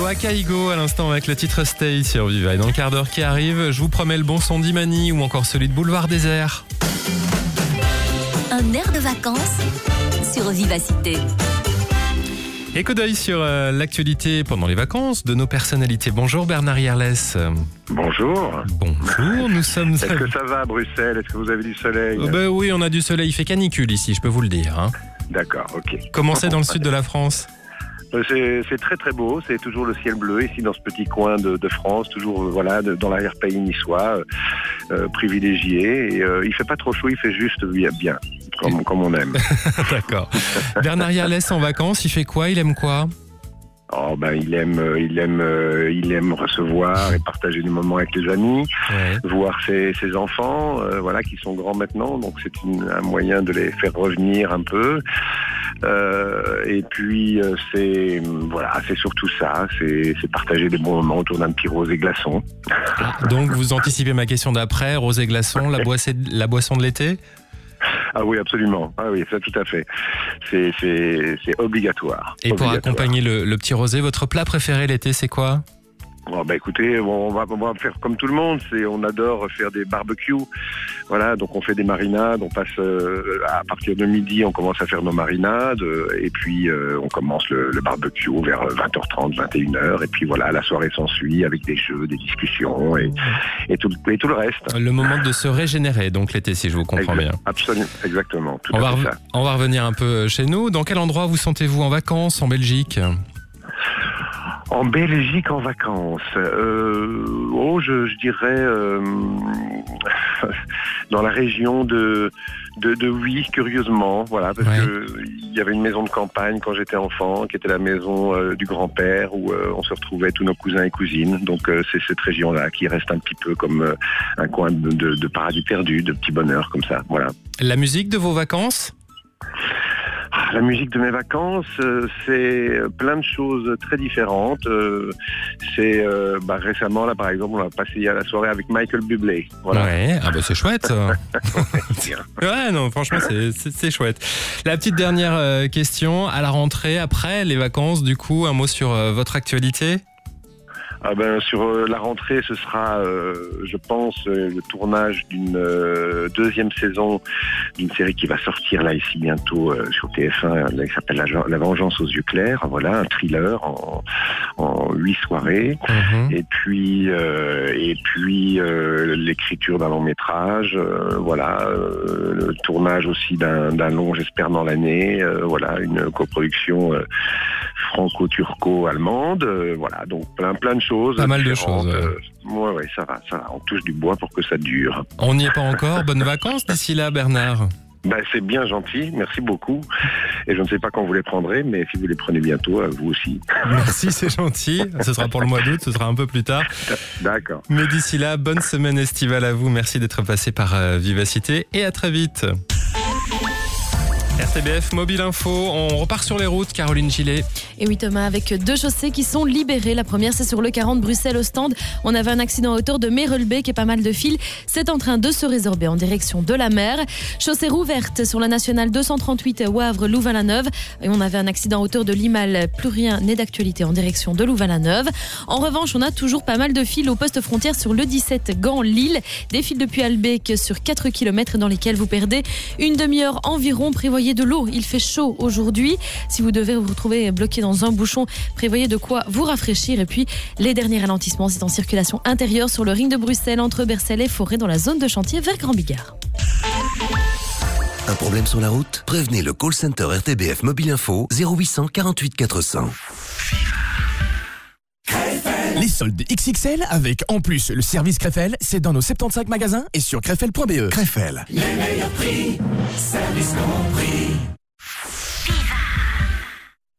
Suédois Kaigo à l'instant avec le titre Stay sur Viva. Et dans le quart d'heure qui arrive, je vous promets le bon son d'Imani ou encore celui de Boulevard Désert. Un air de vacances sur Vivacité. Et coup d'œil sur euh, l'actualité pendant les vacances de nos personnalités. Bonjour Bernard Yerles. Bonjour. Bonjour, nous sommes... Est-ce que ça va à Bruxelles? Est-ce que vous avez du soleil? Euh, ben oui, on a du soleil, il fait canicule ici, je peux vous le dire. hein. D'accord, ok. Comment c'est dans le sud de la France C'est c'est très très beau, c'est toujours le ciel bleu ici dans ce petit coin de, France, toujours euh, voilà dans l'arrière-pays niçois, euh, euh, privilégié. Et, euh, il fait pas trop chaud, il fait juste bien, comme, on aime. [laughs] D'accord. Bernard Yerles en vacances, il fait quoi? Il aime quoi? Oh ben il aime, euh, il aime, euh, il aime recevoir et partager des moments avec les amis, voir ses, ses enfants, euh, voilà qui sont grands maintenant, donc c'est un moyen de les faire revenir un peu. Euh, et puis c'est voilà, c'est surtout ça, c'est partager des bons moments autour d'un petit rosé glaçon. Donc vous anticipez ma question d'après, rosé glaçon, la, boissée- la boisson de l'été? Ah oui, absolument. Ah oui, ça tout à fait. C'est obligatoire. Et pour accompagner le, le petit rosé, votre plat préféré l'été, c'est quoi? Bon, bah écoutez, on, va, on va faire comme tout le monde. C'est, on adore faire des barbecues. Voilà, donc on fait des marinades. On passe euh, à partir de midi, on commence à faire nos marinades, euh, et puis euh, on commence le, le barbecue vers 20h30, 21h, et puis voilà, la soirée s'ensuit avec des jeux, des discussions et, et, tout, et tout le reste. Le moment de se régénérer, donc l'été, si je vous comprends bien. Absolument, exactement. Tout On à va, fait rev- ça. on va revenir un peu chez nous. Dans quel endroit vous sentez-vous? En vacances? En Belgique? En Belgique en vacances, euh, oh, je, je dirais euh, [laughs] dans la région de de, de Oui, curieusement, voilà, parce que il y avait une maison de campagne quand j'étais enfant, qui était la maison euh, du grand-père où on se retrouvait tous nos cousins et cousines. Donc c'est cette région-là qui reste un petit peu comme un coin de, de- de paradis perdu, de petit bonheur comme ça, voilà. La musique de vos vacances? Ah, La musique de mes vacances, euh, c'est plein de choses très différentes. Euh, c'est euh, bah, récemment là, par exemple, on a passé la soirée avec Michael Bublé. Voilà. Ouais, ah bah c'est chouette. [laughs] ouais, non, franchement, c'est- chouette. La petite dernière question, à la rentrée, après les vacances, du coup, un mot sur votre actualité? Ah ben, sur euh, la rentrée, ce sera, euh, je pense, euh, le tournage d'une deuxième saison d'une série qui va sortir là ici bientôt sur TF1, là, qui s'appelle la, la Vengeance aux yeux clairs. Voilà, un thriller en, en huit soirées. Et puis, et puis l'écriture d'un long métrage. voilà, le tournage aussi d'un long, j'espère, dans l'année. voilà, une coproduction. Franco-turco-allemande, euh, voilà, donc plein plein de choses. Pas mal de choses, ouais. euh, ouais, ça va, ça va. On touche du bois pour que ça dure. On n'y est pas encore. Bonnes vacances d'ici là, Bernard. Ben, c'est bien gentil, merci beaucoup. Et je ne sais pas quand vous les prendrez, mais si vous les prenez bientôt, vous aussi. [laughs] Merci, c'est gentil. Ce sera pour le mois d'août, ce sera un peu plus tard. D'accord. Mais d'ici là, bonne semaine estivale à vous. Merci d'être passé par euh, Vivacité et à très vite. RTBF Mobile Info, on repart sur les routes, Caroline Gillet. Et oui Thomas, avec deux chaussées qui sont libérées. La première c'est sur le 40 Bruxelles au stand. On avait un accident à hauteur de Merelbeek et pas mal de fils. C'est en train de se résorber en direction de la mer. Chaussée rouverte sur la nationale 238 Wavre Louvain-la-Neuve. Et on avait un accident à hauteur de Limal. Plus rien n'est d'actualité en direction de Louvain-la-Neuve. En revanche, on a toujours pas mal de fils au poste frontière sur le 17 Gand-Lille. Des fils depuis Albec sur 4 km dans lesquels vous perdez une demi-heure environ. De l'eau. Il fait chaud aujourd'hui. Si vous devez vous retrouver bloqué dans un bouchon, prévoyez de quoi vous rafraîchir. Et puis, les derniers ralentissements, c'est en circulation intérieure sur le ring de Bruxelles entre Bercel et Forêt dans la zone de chantier vers Grand Bigard. Un problème sur la route? Prévenez le call center RTBF Mobile Info 0800 48 400. Les soldes XXL avec en plus le service Krefel, c'est dans nos 75 magasins et sur krefel.be. Krefel. Les meilleurs prix, service compris.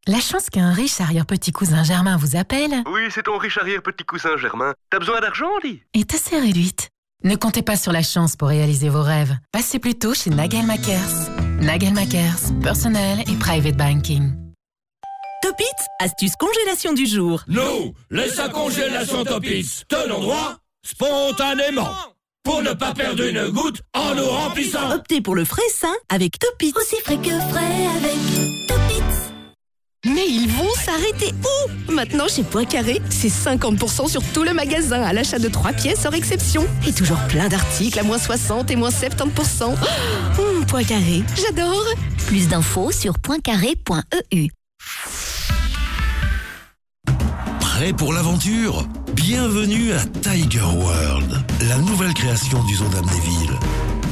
La chance qu'un riche arrière-petit cousin Germain vous appelle Oui, c'est ton riche arrière-petit cousin Germain. T'as besoin d'argent, dit est assez réduite. Ne comptez pas sur la chance pour réaliser vos rêves. Passez plutôt chez Nagel Makers. Nagel Makers, personnel et private banking. Topit, astuce congélation du jour. Nous, les sacs congélation Topis, tenons droit spontanément pour ne pas perdre une goutte en nous remplissant. Optez pour le frais sain avec Topit. Aussi frais que frais avec Topit. Mais ils vont s'arrêter où? Maintenant, chez Poincaré, c'est 50% sur tout le magasin à l'achat de 3 pièces hors exception. Et toujours plein d'articles à moins 60 et moins 70%. Oh, Poincaré, j'adore Plus d'infos sur pointcarré.eu. Pour l'aventure Bienvenue à Tiger World, la nouvelle création du zoo d'Amnéville.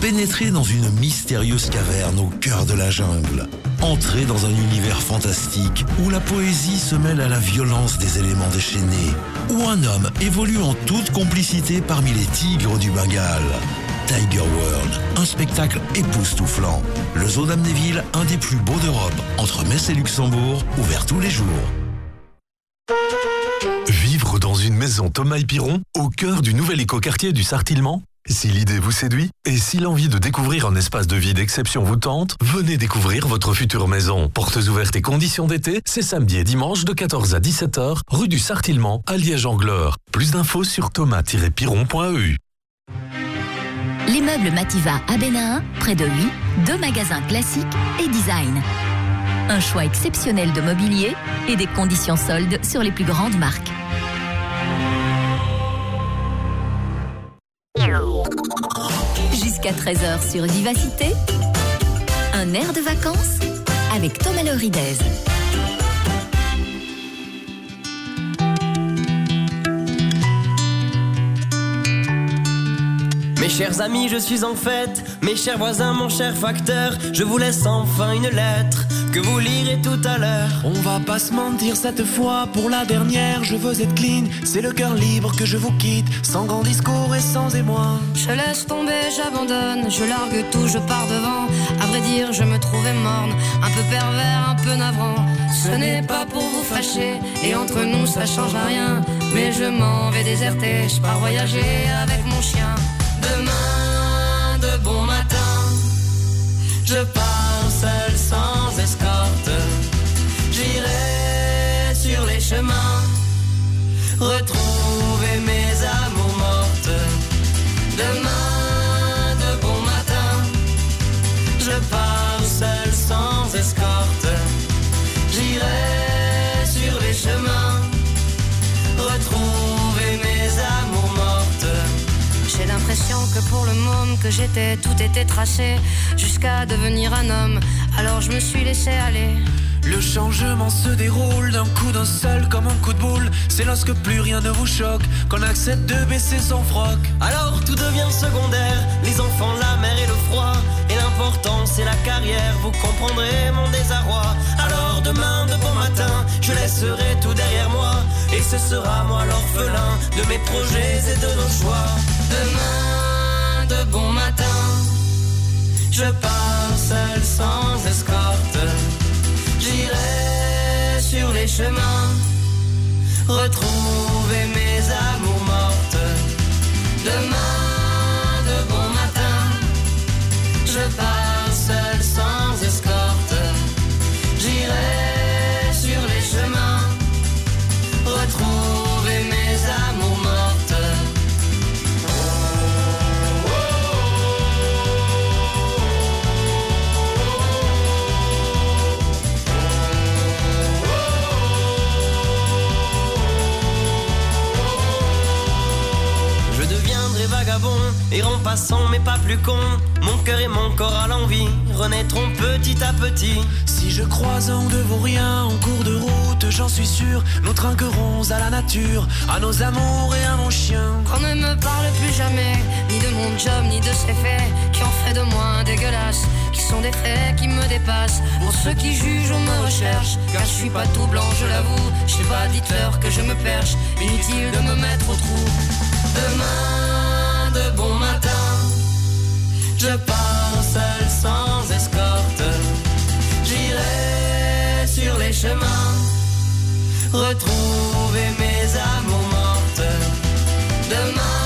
Pénétrez dans une mystérieuse caverne au cœur de la jungle. Entrez dans un univers fantastique où la poésie se mêle à la violence des éléments déchaînés, où un homme évolue en toute complicité parmi les tigres du Bengale. Tiger World, un spectacle époustouflant. Le zoo d'Amnéville, un des plus beaux d'Europe, entre Metz et Luxembourg, ouvert tous les jours. Vivre dans une maison Thomas et Piron, au cœur du nouvel écoquartier du Sartillement Si l'idée vous séduit et si l'envie de découvrir un espace de vie d'exception vous tente, venez découvrir votre future maison. Portes ouvertes et conditions d'été, c'est samedi et dimanche de 14 à 17h, rue du Sartillement à Liège-Angleur. Plus d'infos sur thomas-piron.eu. L'immeuble Mativa à Bénin, près de lui, deux magasins classiques et design. Un choix exceptionnel de mobilier et des conditions soldes sur les plus grandes marques. Jusqu'à 13h sur Vivacité, un air de vacances avec Thomas Loridez. Mes chers amis, je suis en fête. Mes chers voisins, mon cher facteur, je vous laisse enfin une lettre que vous lirez tout à l'heure. On va pas se mentir cette fois, pour la dernière, je veux être clean. C'est le cœur libre que je vous quitte, sans grand discours et sans émoi. Je laisse tomber, j'abandonne, je largue tout, je pars devant. À vrai dire, je me trouvais morne, un peu pervers, un peu navrant. Ce n'est pas pour vous fâcher, et entre nous ça change rien. Mais je m'en vais déserter, je pars voyager avec. Demain, de bon matin, je pars seul sans escorte. J'irai sur les chemins, que pour le môme que j'étais, tout était tracé jusqu'à devenir un homme. Alors je me suis laissé aller. Le changement se déroule d'un coup d'un seul comme un coup de boule. C'est lorsque plus rien ne vous choque qu'on accepte de baisser son froc. Alors tout devient secondaire, les enfants, la mer et le froid. Et l'important c'est la carrière, vous comprendrez mon désarroi. Alors demain de bon matin, je laisserai tout derrière moi. Et ce sera moi l'orphelin de mes projets et de nos choix. Demain de bon matin, je pars seul sans escorte. J'irai sur les chemins, retrouver mes amours mortes. Demain de bon matin, je pars vagabond, errant passant mais pas plus con. Mon cœur et mon corps à l'envie renaîtront petit à petit. Si je croise un de vos riens en cours de route, j'en suis sûr, nous trinquerons à la nature, à nos amours et à mon chien. Qu'on ne me parle plus jamais, ni de mon job, ni de ses faits, qui en fait de moi un dégueulasse, qui sont des faits qui me dépassent. Pour ceux qui jugent, on me recherche, car je suis pas tout blanc, je l'avoue. Je sais pas, dites-leur que je me perche, inutile de me mettre au trou. Demain de bon matin, je pars seul sans escorte. J'irai sur les chemins, retrouver mes amours mortes. Demain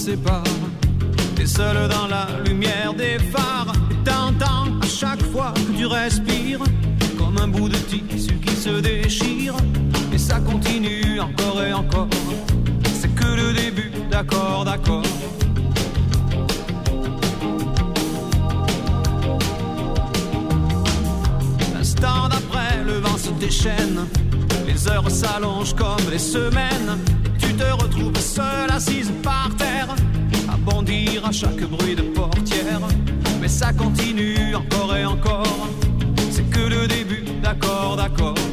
sépare. T'es seul dans la lumière des phares. Et t'entends à chaque fois que tu respires. Comme un bout de tissu qui se déchire. Et ça continue encore et encore. C'est que le début, d'accord, d'accord. L'instant d'après, le vent se déchaîne. Les heures s'allongent comme les semaines. Et tu te retrouves seul assise par terre. À bondir à chaque bruit de portière. Mais ça continue encore et encore. C'est que le début, d'accord, d'accord.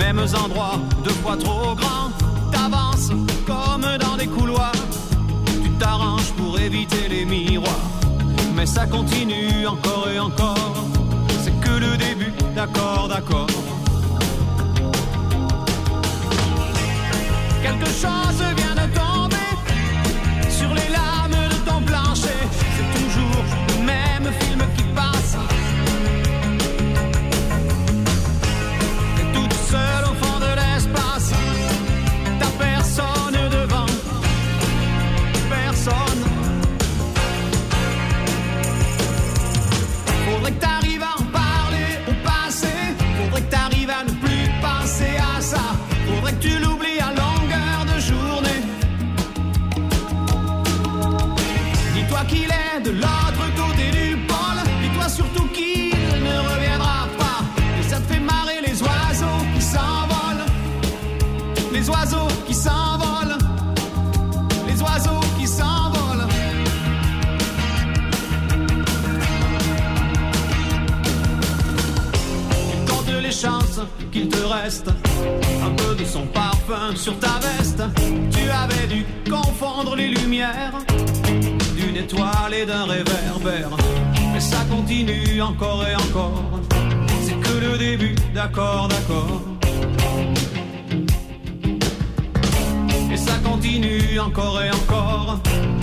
Mêmes endroits, deux fois trop grands. T'avances comme dans des couloirs. Tu t'arranges pour éviter les miroirs. Mais ça continue encore et encore. C'est que le début, d'accord, d'accord. Quelque chose vient te reste un peu de son parfum sur ta veste. Tu avais dû confondre les lumières d'une étoile et d'un réverbère. Mais ça continue encore et encore. C'est que le début, d'accord, d'accord. Et ça continue encore et encore.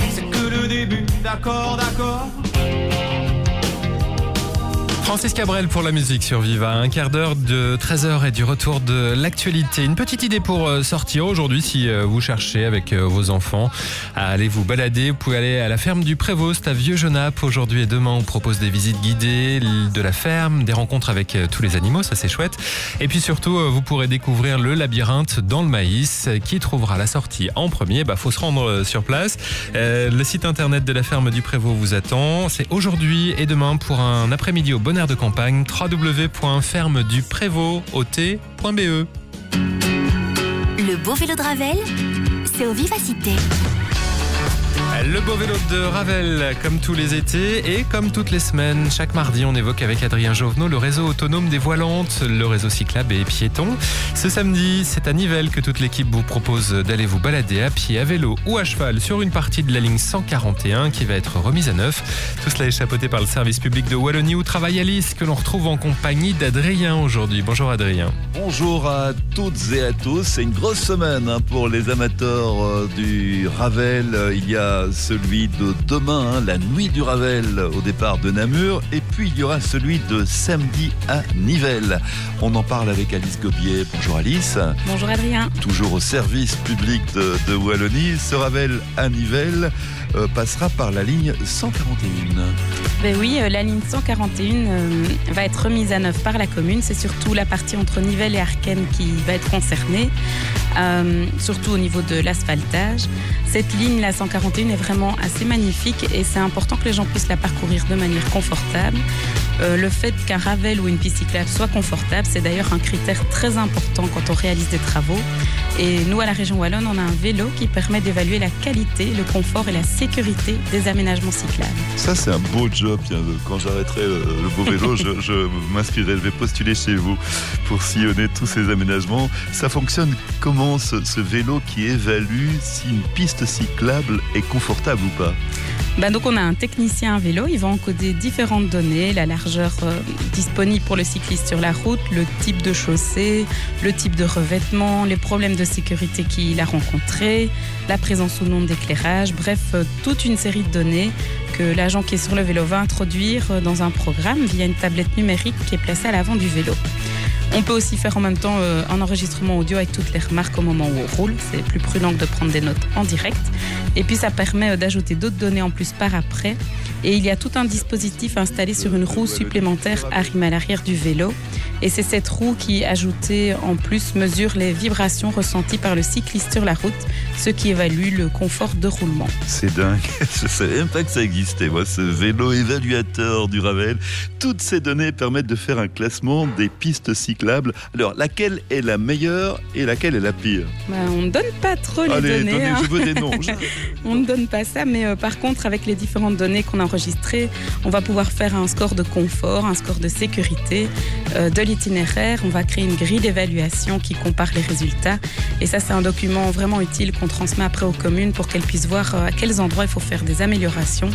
C'est que le début, d'accord, d'accord. Francis Cabrel pour la musique sur Viva. Un quart d'heure de 13h et du retour de l'actualité. Une petite idée pour euh, sortir aujourd'hui si euh, vous cherchez avec euh, vos enfants à aller vous balader. Vous pouvez aller à la ferme du Prévost à Vieux-Genappe. Aujourd'hui et demain, on propose des visites guidées de la ferme, des rencontres avec tous les animaux, ça c'est chouette. Et puis surtout, vous pourrez découvrir le labyrinthe dans le maïs qui trouvera la sortie en premier. Bah, faut se rendre sur place. Le site internet de la ferme du Prévost vous attend. C'est aujourd'hui et demain pour un après-midi au bon de campagne. www.fermeduprévost.be. Le beau vélo de Ravel, c'est au Vivacité. Le beau vélo de Ravel, comme tous les étés et comme toutes les semaines. Chaque mardi, on évoque avec Adrien Jovenot le réseau autonome des Voilantes, le réseau cyclable et piéton. Ce samedi, c'est à Nivelles que toute l'équipe vous propose d'aller vous balader à pied, à vélo ou à cheval sur une partie de la ligne 141 qui va être remise à neuf. Tout cela est chapeauté par le service public de Wallonie où travaille Alice, que l'on retrouve en compagnie d'Adrien aujourd'hui. Bonjour Adrien. Bonjour à toutes et à tous. C'est une grosse semaine hein, pour les amateurs euh, du Ravel. Euh, Il y a celui de demain, hein, la nuit du Ravel au départ de Namur. Et puis il y aura celui de samedi à Nivelles. On en parle avec Alice Gobier. Bonjour Alice. Bonjour Adrien. Toujours au service public de, de Wallonie. Ce Ravel à Nivelles euh, passera par la ligne 141. Ben oui, euh, la ligne 141 euh, va être remise à neuf par la commune. C'est surtout la partie entre Nivelles et Arken qui va être concernée, surtout au niveau de l'asphaltage. Cette ligne, la 141, est vraiment assez magnifique et c'est important que les gens puissent la parcourir de manière confortable. Euh, le fait qu'un ravel ou une piste cyclable soit confortable, c'est d'ailleurs un critère très important quand on réalise des travaux. Et nous, à la région Wallonne, on a un vélo qui permet d'évaluer la qualité, le confort et la sécurité des aménagements cyclables. Ça, c'est un beau job. Quand j'arrêterai le, le beau vélo, je, je m'inscrirai, je vais postuler chez vous pour sillonner tous ces aménagements. Ça fonctionne comment ce, ce vélo qui évalue si une piste cyclable est confortable? Ou Ben, donc on a un technicien à vélo, il va encoder différentes données, la largeur euh, disponible pour le cycliste sur la route, le type de chaussée, le type de revêtement, les problèmes de sécurité qu'il a rencontrés, la présence ou non d'éclairage, bref, euh, toute une série de données que l'agent qui est sur le vélo va introduire euh, dans un programme via une tablette numérique qui est placée à l'avant du vélo. On peut aussi faire en même temps euh, un enregistrement audio avec toutes les remarques au moment où on roule. C'est plus prudent que de prendre des notes en direct. Et puis ça permet euh, d'ajouter d'autres données en plus par après. Et il y a tout un dispositif installé sur une roue supplémentaire arrimée à l'arrière du vélo. Et c'est cette roue qui, ajoutée en plus, mesure les vibrations ressenties par le cycliste sur la route, ce qui évalue le confort de roulement. C'est dingue. [laughs] Je savais même pas que ça existait, moi, ce vélo évaluateur du Ravel. Toutes ces données permettent de faire un classement des pistes cyclables. Alors, laquelle est la meilleure et laquelle est la pire? Ben, on ne donne pas trop les Allez, données. donnez, hein. je veux des noms. [laughs] Je- on ne donne pas ça, mais euh, par contre, avec les différentes données qu'on a on va pouvoir faire un score de confort, un score de sécurité, euh, de l'itinéraire. On va créer une grille d'évaluation qui compare les résultats. Et ça, c'est un document vraiment utile qu'on transmet après aux communes pour qu'elles puissent voir euh, à quels endroits il faut faire des améliorations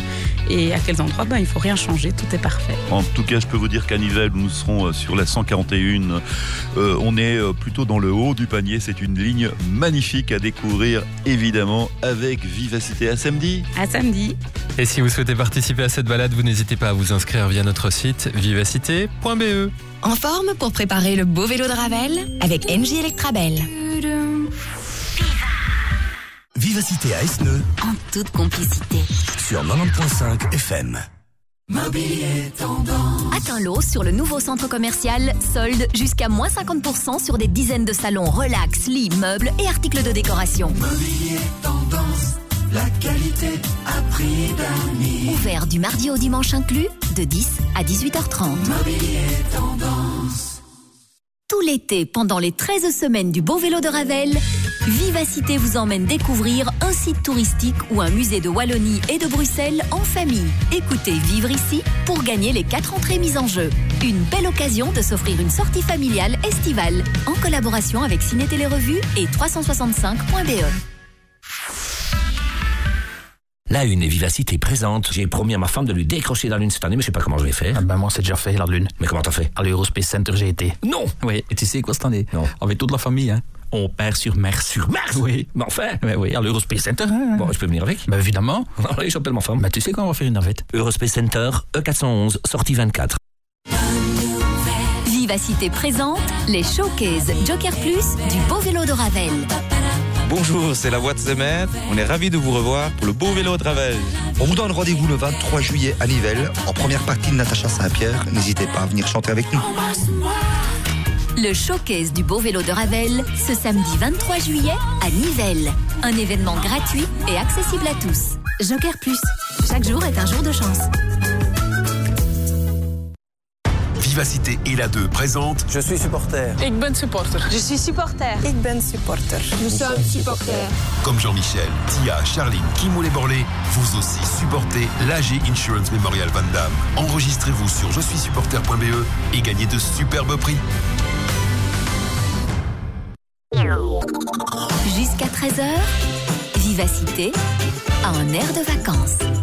et à quels endroits ben, il faut rien changer. Tout est parfait. En tout cas, je peux vous dire qu'à Nivelles, nous serons euh, sur la 141. Euh, on est plutôt dans le haut du panier. C'est une ligne magnifique à découvrir, évidemment, avec vivacité. À samedi. À samedi. Et si vous souhaitez participer à cette balade, vous n'hésitez pas à vous inscrire via notre site vivacité.be. En forme pour préparer le beau vélo de Ravel avec NJ Electrabel. Vivacité à Esneux En toute complicité. sur 90.5 FM. Mobilier tendance. Atteins l'eau sur le nouveau centre commercial, solde jusqu'à moins 50% sur des dizaines de salons relax, lits, meubles et articles de décoration. Mobilier tendance. La qualité à prix. Ouvert du mardi au dimanche inclus, de 10 à 18h30. Mobilier tendance. Tout l'été, pendant les 13 semaines du Beau Vélo de Ravel, Vivacité vous emmène découvrir un site touristique ou un musée de Wallonie et de Bruxelles en famille. Écoutez Vivre ici pour gagner les 4 entrées mises en jeu. Une belle occasion de s'offrir une sortie familiale estivale en collaboration avec Ciné Télé Revue et 365.be. La une et Vivacité présente. J'ai promis à ma femme de lui décrocher la lune cette année, mais je sais pas comment je vais faire. ben moi, c'est déjà fait, la lune. Mais comment t'as fait? À l'Eurospace Center, j'ai été. Non Oui, et tu sais quoi cette année? Non. Avec toute la famille, hein. On perd sur mer. Sur Mars? Oui. Mais enfin Mais oui, à l'Eurospace Center. Hein. Bon, je peux venir avec Ben évidemment. [laughs] Allez, j'appelle ma femme. Mais tu sais quand on va faire une navette Eurospace Center, E411, sortie 24. Vivacité présente les showcases Joker Plus du Beau Vélo de Ravel. Bonjour, c'est la voix de semaine. On est ravis de vous revoir pour le beau vélo de Ravel. On vous donne rendez-vous le 23 juillet à Nivelles, en première partie de Natacha Saint-Pierre. N'hésitez pas à venir chanter avec nous. Le showcase du Beau Vélo de Ravel, ce samedi 23 juillet à Nivelles. Un événement gratuit et accessible à tous. Joker Plus, chaque jour est un jour de chance. Vivacité et la 2 présente Je suis supporter. Ik ben supporter. Je suis supporter. Ik ben supporter. Nous sommes supporters. Comme Jean-Michel, Tia, Charline, Kim les Borlé, vous aussi supportez l'AG Insurance Memorial Van Damme. Enregistrez-vous sur je suis supporter.be et gagnez de superbes prix. Jusqu'à 13h, Vivacité a un air de vacances.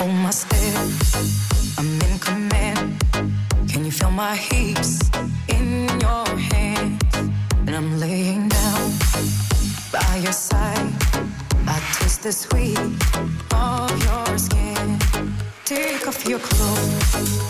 Hold my step. I'm in command. Can you feel my hips in your hands? And I'm laying down by your side. I taste the sweet of your skin. Take off your clothes,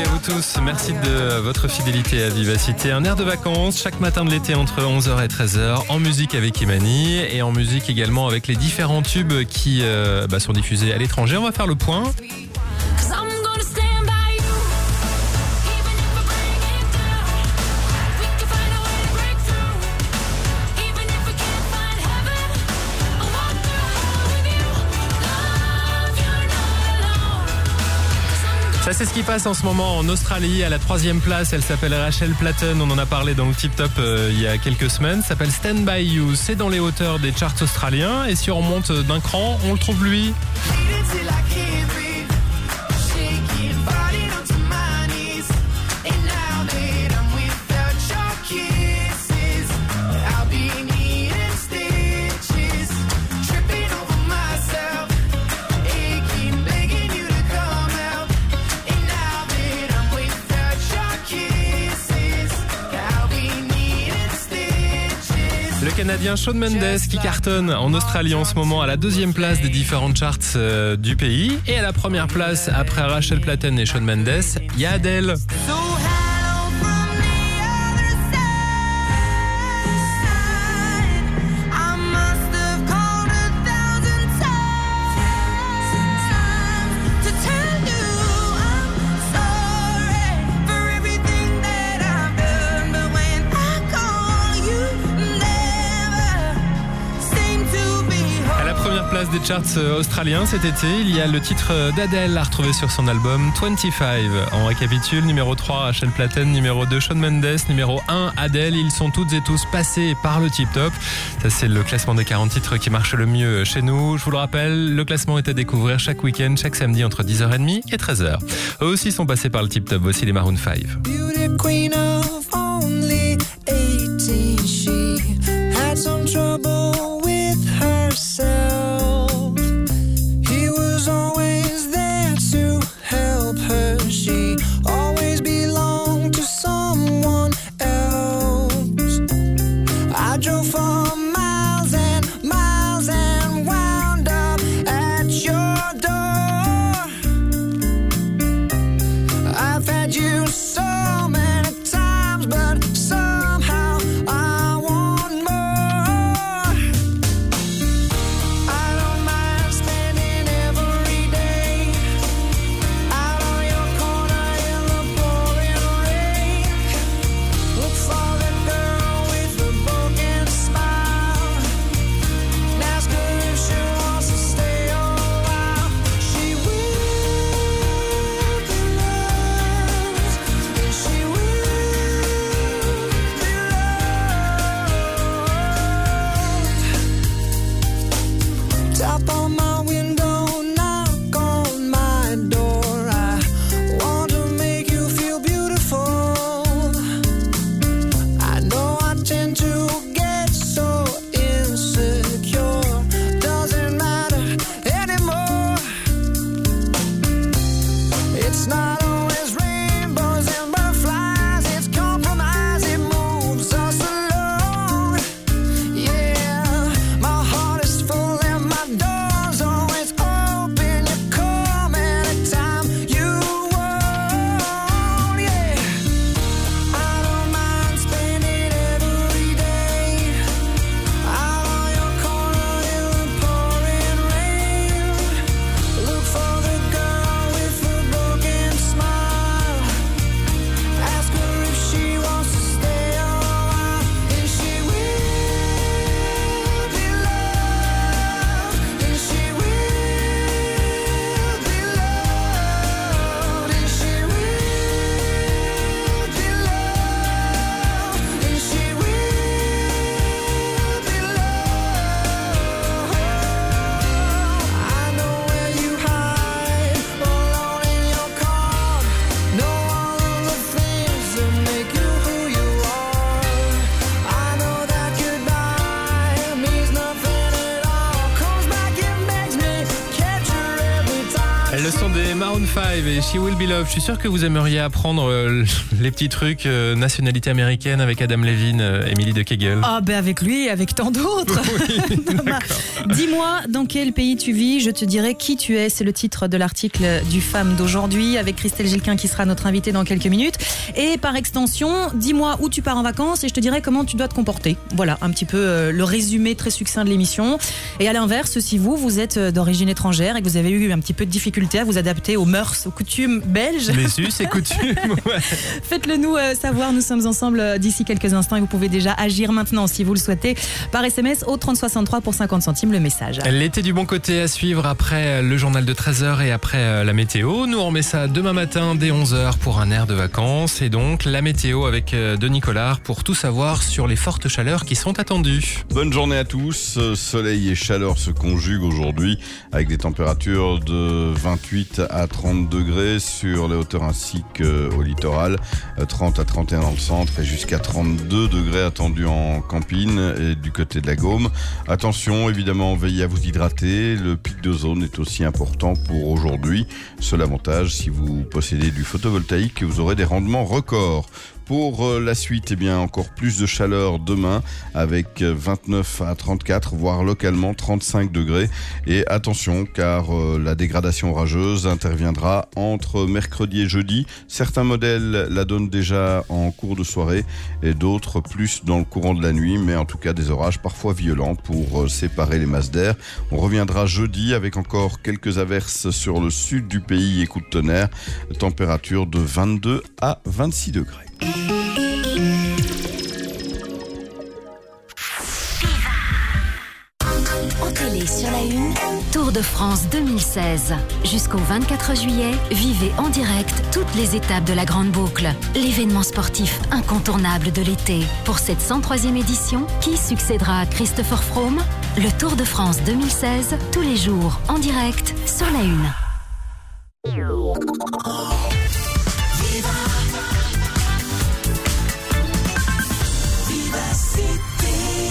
À vous tous. Merci de votre fidélité à Vivacité. Un air de vacances chaque matin de l'été entre 11h et 13h en musique avec Imani et en musique également avec les différents tubes qui euh, bah, sont diffusés à l'étranger. On va faire le point. Ça c'est ce qui passe en ce moment en Australie à la troisième place. Elle s'appelle Rachel Platten. On en a parlé dans le Tip Top euh, il y a quelques semaines. S'appelle Stand By You. C'est dans les hauteurs des charts australiens. Et si on remonte d'un cran, on le trouve lui. Canadien Shawn Mendes qui cartonne en Australie en ce moment à la deuxième place des différentes charts euh, du pays. Et à la première place, après Rachel Platten et Shawn Mendes, il y a Adele. Charts euh, australiens cet été, il y a le titre euh, d'Adele à retrouver sur son album 25. On récapitule, numéro 3 Rachel Platten, numéro 2 Shawn Mendes, numéro 1 Adele. Ils sont toutes et tous passés par le tip top. Ça c'est le classement des 40 titres qui marche le mieux chez nous. Je vous le rappelle, le classement est à découvrir chaque week-end, chaque samedi entre 10h30 et 13h. Eux aussi sont passés par le tip top, voici les Maroon 5. Maroon 5 et She Will Be Loved. Je suis sûr que vous aimeriez apprendre euh, [laughs] les petits trucs euh, nationalité américaine avec Adam Levine, euh, Emily de Kegel. Ah ben avec lui et avec tant d'autres. [laughs] [laughs] Thomas, Dis-moi dans quel pays tu vis, je te dirai qui tu es. C'est le titre de l'article du Femme d'aujourd'hui avec Christelle Gilquin qui sera notre invitée dans quelques minutes. Et par extension, dis-moi où tu pars en vacances et je te dirai comment tu dois te comporter. Voilà un petit peu le résumé très succinct de l'émission. Et à l'inverse, si vous, vous êtes d'origine étrangère et que vous avez eu un petit peu de difficulté à vous adapter aux mœurs, aux coutumes belges. Et coutumes, [laughs] ouais. Faites-le nous euh, savoir, nous sommes ensemble euh, d'ici quelques instants et vous pouvez déjà agir maintenant si vous le souhaitez par SMS au 3063 pour 50 centimes le message. L'été du bon côté à suivre après le journal de 13h et après euh, la météo. Nous on remet ça demain matin dès 11h pour un air de vacances et donc la météo avec euh, Denis Collard pour tout savoir sur les fortes chaleurs qui sont attendues. Bonne journée à tous. Euh, Soleil et chaleur se conjuguent aujourd'hui avec des températures de 28 à 30 sur les hauteurs ainsi qu'au littoral. Euh, 30 à 31 dans le centre et jusqu'à 32 degrés attendus en Campine et du côté de la Gaume. Attention, évidemment, veillez à vous hydrater. Le pic d'ozone est aussi important pour aujourd'hui. Seul avantage, si vous possédez du photovoltaïque, vous aurez des rendements records. Pour euh, la suite, eh bien, encore plus de chaleur demain avec euh, 29 à 34, voire localement 35 degrés. Et attention, car euh, la dégradation orageuse interviendra entre mercredi et jeudi. Certains modèles la donnent déjà en cours de soirée et d'autres plus dans le courant de la nuit, mais en tout cas des orages parfois violents pour euh, séparer les masses d'air. On reviendra jeudi avec encore quelques averses sur le sud du pays et coups de tonnerre. Température de 22 à 26 degrés. En télé sur la Une, Tour de France 2016. Jusqu'au 24 juillet, vivez en direct toutes les étapes de la Grande Boucle. L'événement sportif incontournable de l'été. Pour cette 103e édition, qui succédera à Christopher Froome? Le Tour de France 2016, tous les jours, en direct, sur la Une.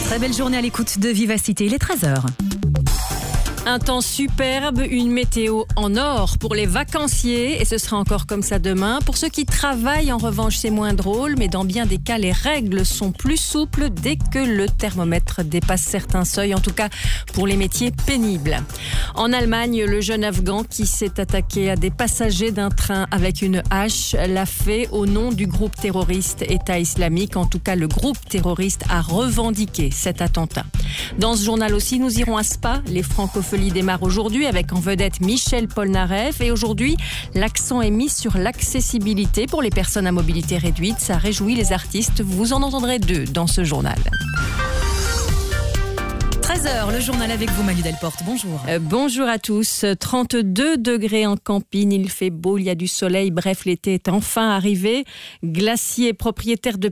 Très belle journée à l'écoute de Vivacité, il est 13h. Un temps superbe, une météo en or pour les vacanciers et ce sera encore comme ça demain. Pour ceux qui travaillent, en revanche, c'est moins drôle, mais dans bien des cas, les règles sont plus souples dès que le thermomètre dépasse certains seuils, en tout cas pour les métiers pénibles. En Allemagne, le jeune Afghan qui s'est attaqué à des passagers d'un train avec une hache l'a fait au nom du groupe terroriste État islamique. En tout cas, le groupe terroriste a revendiqué cet attentat. Dans ce journal aussi, nous irons à Spa. Les francophonies démarrent aujourd'hui avec en vedette Michel Polnareff. Et aujourd'hui, l'accent est mis sur l'accessibilité pour les personnes à mobilité réduite. Ça réjouit les artistes. Vous en entendrez deux dans ce journal. 13h, le journal avec vous, Manu Delporte. Bonjour. Euh, bonjour à tous. 32 degrés en campine, il fait beau, il y a du soleil. Bref, l'été est enfin arrivé. Glacier, propriétaire de